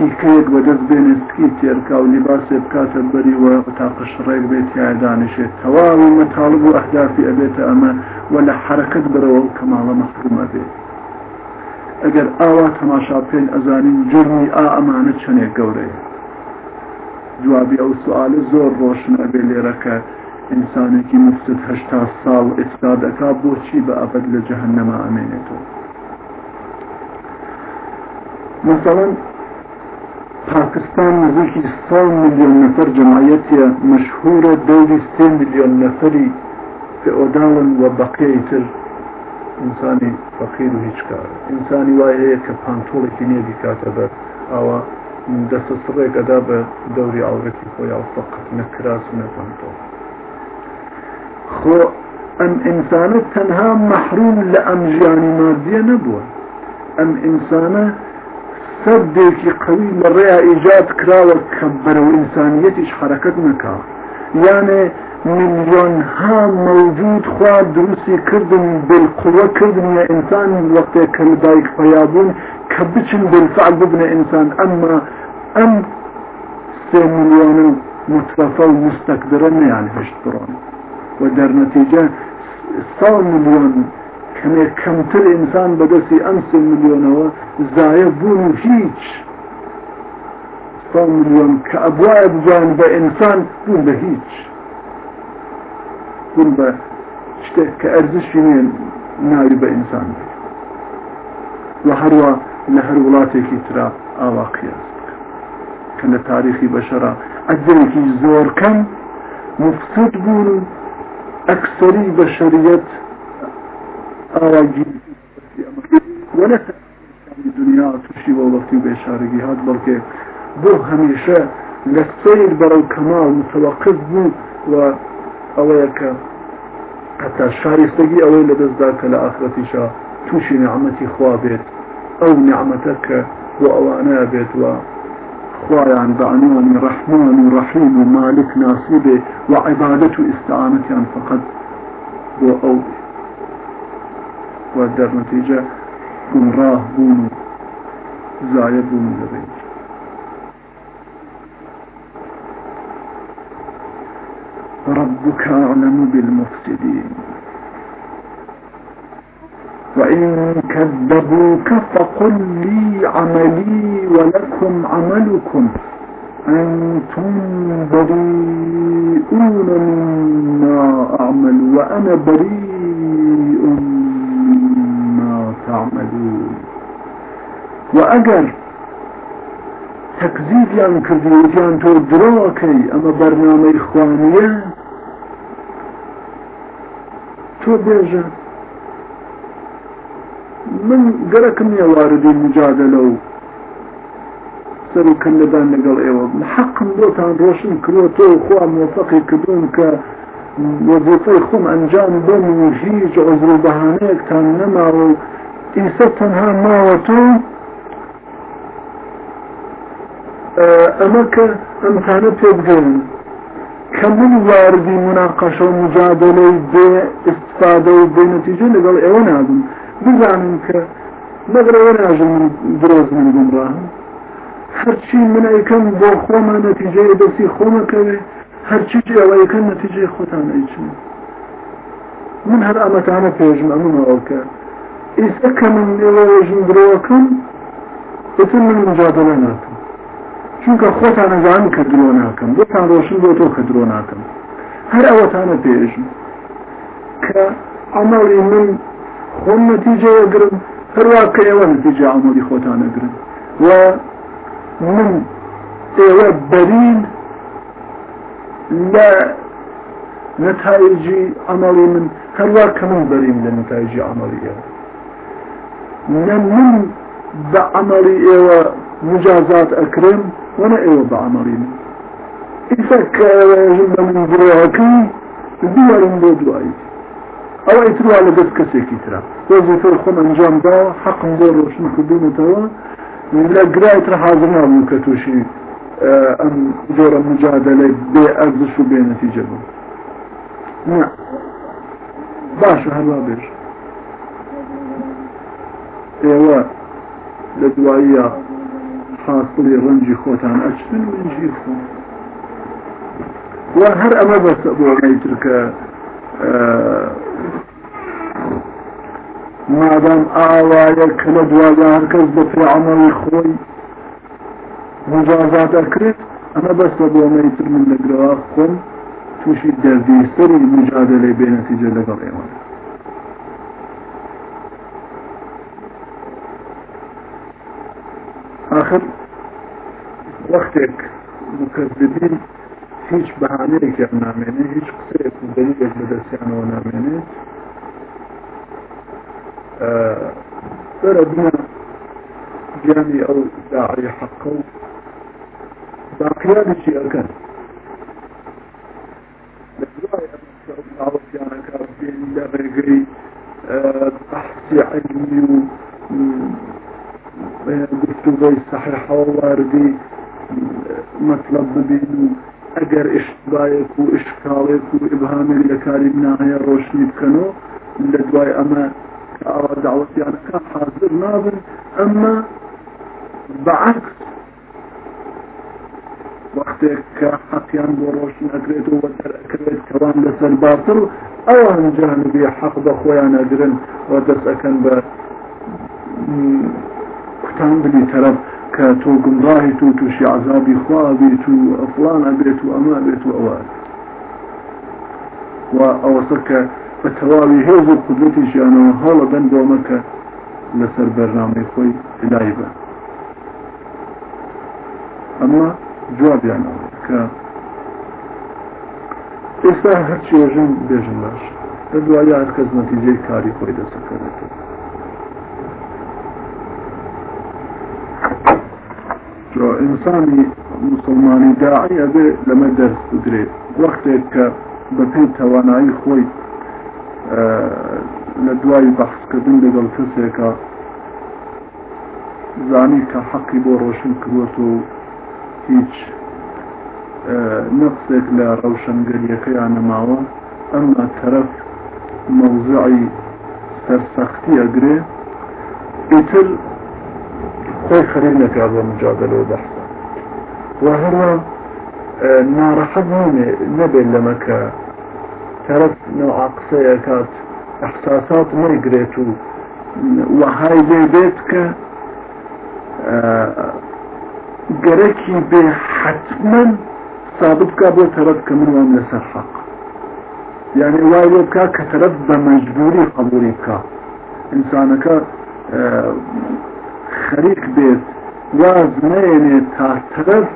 تیکەیەک بەدەست بێنێ سکی تێرکا و لیباسێ بکاتە بەریوە تاقش ڕێک بێت یادانشێت تەواوی مەتاڵب و ئەهدافی ئەبێتە ئەمە و لە حرەکەت برەوە و کەماڵە مەفرومە بێت. ئەگەر ئاوا تەماشا پێین ئەزانین جرمی ئا ئەمانە چەندێک گەورەیە جوابی ئەو سوالە زۆر ڕۆشن ئەبێ لێرەکە. ئینسانێکی مفسد هشتا ساڵ ئێستا دەکا بۆچی بە ئەبد لە جەهنەما ئەمێنێتەوە. مثلا پاکستان نزیکی سال میلیۆن نەفەر جمعەتە مەشهورە دەوری سێ میلیۆن نەفەری فئۆداڵن و بەقەی تر ئینسانی فەقیر و هیچ کار ئینسانی وای هەیە کە پانتۆڵێکی نێبی کاتە بەر ئاوە دەستە سڕێکەدا بە دەوری ئاورەتی خۆی ئەو فقط نەکراس و نەپانتۆڵ خۆ ئەم ئینسانە تەنها مەحروم لە ئەم ژیانی مادیە نەبووە سەردێکی قوی لە ڕێیا ئیجاد کراوە کە بەرەو ئینسانیەتیش حرەکەت نەکا. یانێ ملیۆن ها موجود خوا دروستی کردن بالقوە کردنیە ئینسان وەختێک کە لەدایک پەیابوون کە بچن بالفعل ببنە ئینسان ئەمما ئەم سێ ملیۆن مترفە و مستەکدرە نیان هشت بڕۆن و دەرنەتیجە سا ملیۆن کەمێ کەمتر ئینسان بەدەستی ئەم سێ ملیۆنەوە زایە بوون و هیچ سا ملیۆن کە ئەبواە بزان بە ئینسان بوون بە هیچ بوون بە شتێک کە ئەرزشی نێن ناوی بە ئینسان بێت و لە هەر وڵاتێکی ترا ئاوا قیاس لە تاریخی بەشەرا ئەجرێکی زۆر کەم مفسد بوون ئەکسەری بەشریەت ئاواگی وەە دنیا تووشی بۆ وەختی بێشارگی هات بەڵکێ بۆ هەمیشە لە سیر بەرەو کەمال متوەقف بوو و ئەوەیە کە حتا شارستگی ئەوەی لە دەستدا کە لە ئاخرەتیشا تووشی نعممەتی خوا بێت ئەو نعممەتە کە بۆ ئەوانەیە بێت وە خوایان بعنوانی رحمان و رحیم و مالک ناسیبێ و عبادەت و ئستعانەتیان فقط. بۆ ئەو و دەرنەتیجە گمڕاه بوون و زایە بوون دەبێت ربك أعلم بالمفسدين. وإن كذبوك فقل لي عملي ولكم عملكم. أنتم بريئون مما أعمل وأنا بريء تعملون وأجر تكذيب يعني كذيب يعني تدركي أما برنامج إخوانية تو بيجا من گەرەکم نیە واردی مجادلە و سەر و کەلەدان لەگەڵ ئێوە حەقم بۆتان ڕۆشن کرۆ تۆ خوا مۆفقی کردوون کە وەزیفەی خۆم ئەنجام و هیچ عزر بەهانەیەکتان نەماوە و ئیسە تەنها ماوە تۆ ئەمە کە ئەمتانە پێ بگەن کە من واردی مناقەشە و مجادلەی بێ استفادە و بێ نەتیجە لەگەڵ ئێوە نابن. بزانم کە بەگرەوە ناژە من درۆز من گمڕاهم هەرچی منەکەم بۆ خۆمە نەتیجەیە دەستی خۆمەکەوێ هەرچی ئەوەیەکەم نەتیجەی خۆتان ئەیچن. من هەر ئەمەتانە پێژم ئەمەوەکە ئیستا کە من لێوەژم درۆەکەم بتن من مجادلە ناکەم. چونکە خۆتان نەزان کە درۆ ناکەم بۆتان ڕۆشن بۆ تۆ کە درۆ ناکەم. هەر ئەوەتانە پێژم کە ئەمەڵی من خۆم نەتیجەیەگرم هەروە کە ئێوە نتیجە ئامۆدی خۆتانەگرن و من ئێوە بەرین لە نەتایجی ئەمەڵی من هەروە کەمن بەریم لە نتایجی عملی ئێوە. نە من بە عملی ئێوە مجازات عملی من ئیسا کە ئێوەژن بە من بڕۆەکەی دووارم بۆ دوایی ئەوە ئیتروا لە دەست کەسێکی ترا. وەزیفەی خۆم ئەنجام داوە حەقم بۆ ڕۆشن کردوونەتەوە لە گرایتر حاضر نابوو کە تووشی ئەم جۆرە مجادلەی بێ ئەرزش و بێ نەتیجە بوو باشە هەروە بێژ ئێوە لە دواییە حاصلی ڕەنجی خۆتان ئەچتن منجی خۆ. و هەر ئەمە بەسە بۆ نەیتر کە مادام ئاوایە کە لە دوازە هەرکەس بە پێعمەڵی خۆی مجازات ئەکرێت ئەمە بەستە بۆ مەیتر من لەگرەوە خۆم تووشی دەردی سەری مجادلەی بێنەتیجە لەگەڵ ئێوە. آخر وەختێک مکەذبین هیچ بەهانەیەکیان نامێنێ هیچ قسەیەک دەلیلێک لە دەستیانەوە نامێنێت بەرە بنە گیانی ئەو داعی حەقە و باقیانێکی ئەەکەن داوەتیانەکە بێنی لە ڕێگەی بەحسی علمی و گفتوگەی صحیحەوە واردی مطلب ببین و ئەگەر ئشتبایەک و ئشکاڵێک و ئبهامێک لە کاری مناهەیە ڕۆشنی بکەنەوە لە دوای ئەمە ئەوە داوەتیانەکە حاضر نابن ئەمە بەعکس وەختێک کە حەقیان بۆ ڕۆشن ئەگرێتەوە دەرەکەوێت کەوان لەسەر باتر و ئەوان جانبی حەق بە خۆیان ئەگرن و دەست ئەەکەن بە بنی تەرەف کە تۆ گمڕاهی تو تووشی عذابی خوابیت و ئەفلان ئەبێت و ئەمە بێت و ئەوە و ئەوەسە کە بە تەواوی هێز و قدرەتی ژیانەوە هەڵە بن بۆمەکە لەسەر بەرنامەی خۆی لای بە ئەمە جوابیان کە ئێستا هەرچی ۆژن بێژن باش. لە دوایە کەس نەتیجەی کاری خۆی دەسەکەێتەوە ئینسانی مسلمانی داعی ئەبێ لەمە دەست بگرێت وەختێک کە بە پێی توانایی خۆی لە دوای بەحسکردن لەگەڵ کەسێکە زانی کە حەقی بۆ ڕۆشن کردوەت و هیچ نقصێک لە ڕەوشنگەریەکەیان نەماوە ئەمما تەرەف مەوزعی سەرسەختی ئەگرێ. ئیتر خۆی خەری نەکا بە مجادلەوە بەحسە و هەروە ناڕەحەت نەبێت لەمەکە طرف نوع قسەیە کات احساسات نەیگرێت و وەهای لێ بێت کە گەرەکی بێ حتمما ثابت کا بۆ تەرەف کە منوان لەسەر حەق یعنی وای لێ خەریک بێت واز نێنێت تا تەرەف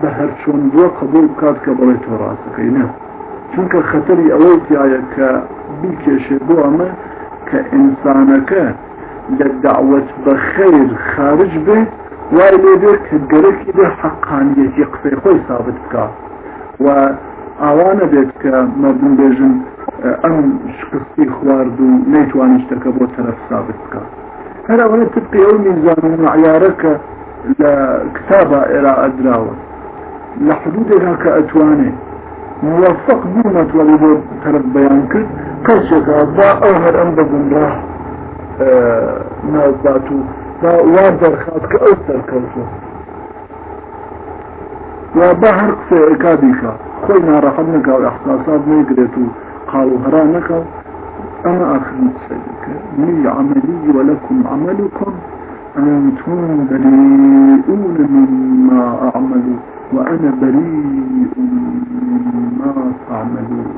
بە هەرچۆن بۆ قبول بکات کە بڵێ تۆ ڕاستەکەی نە. چونکە خەتەری ئەوەی تایە کە بیکێشێ بۆ ئەمە کە ئینسانەکە لە داوت بە خەیر خارج بێت وای لێ بێت کە گەرەکی بێ حەقانیەتی قسەی خۆی ثابت بکە. و ئاوانە بێت کە مەردم بێژن ئەم شکستی خوارد و نەیتوانی شتەکە بۆ تەرەف ثابت بکە. هەر ئەوەنە تبقی ئەو میزان و عیارەکە لە کتابە ئێرا ئەدراوە لە حدودێکا کە ئەتوانێت موفق بوونەت وەلی بۆ تەرف بەیان کرد کەسێکە با ئەو هەر ئەم بە گمڕاه نازدات و وا دەرخات کە ئەو سەرکەوتە و با هەر قسەیەکا بیکە خۆی ناڕەحەت نەکە و إحساسات نەیگرێت و قاڵ و هەرا نەکە أنا آخر سيدك لي عملي ولكم عملكم. أنتم بريئون مما أعمل وأنا بريء مما تعملون.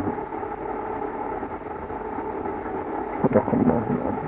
صدق الله العظيم.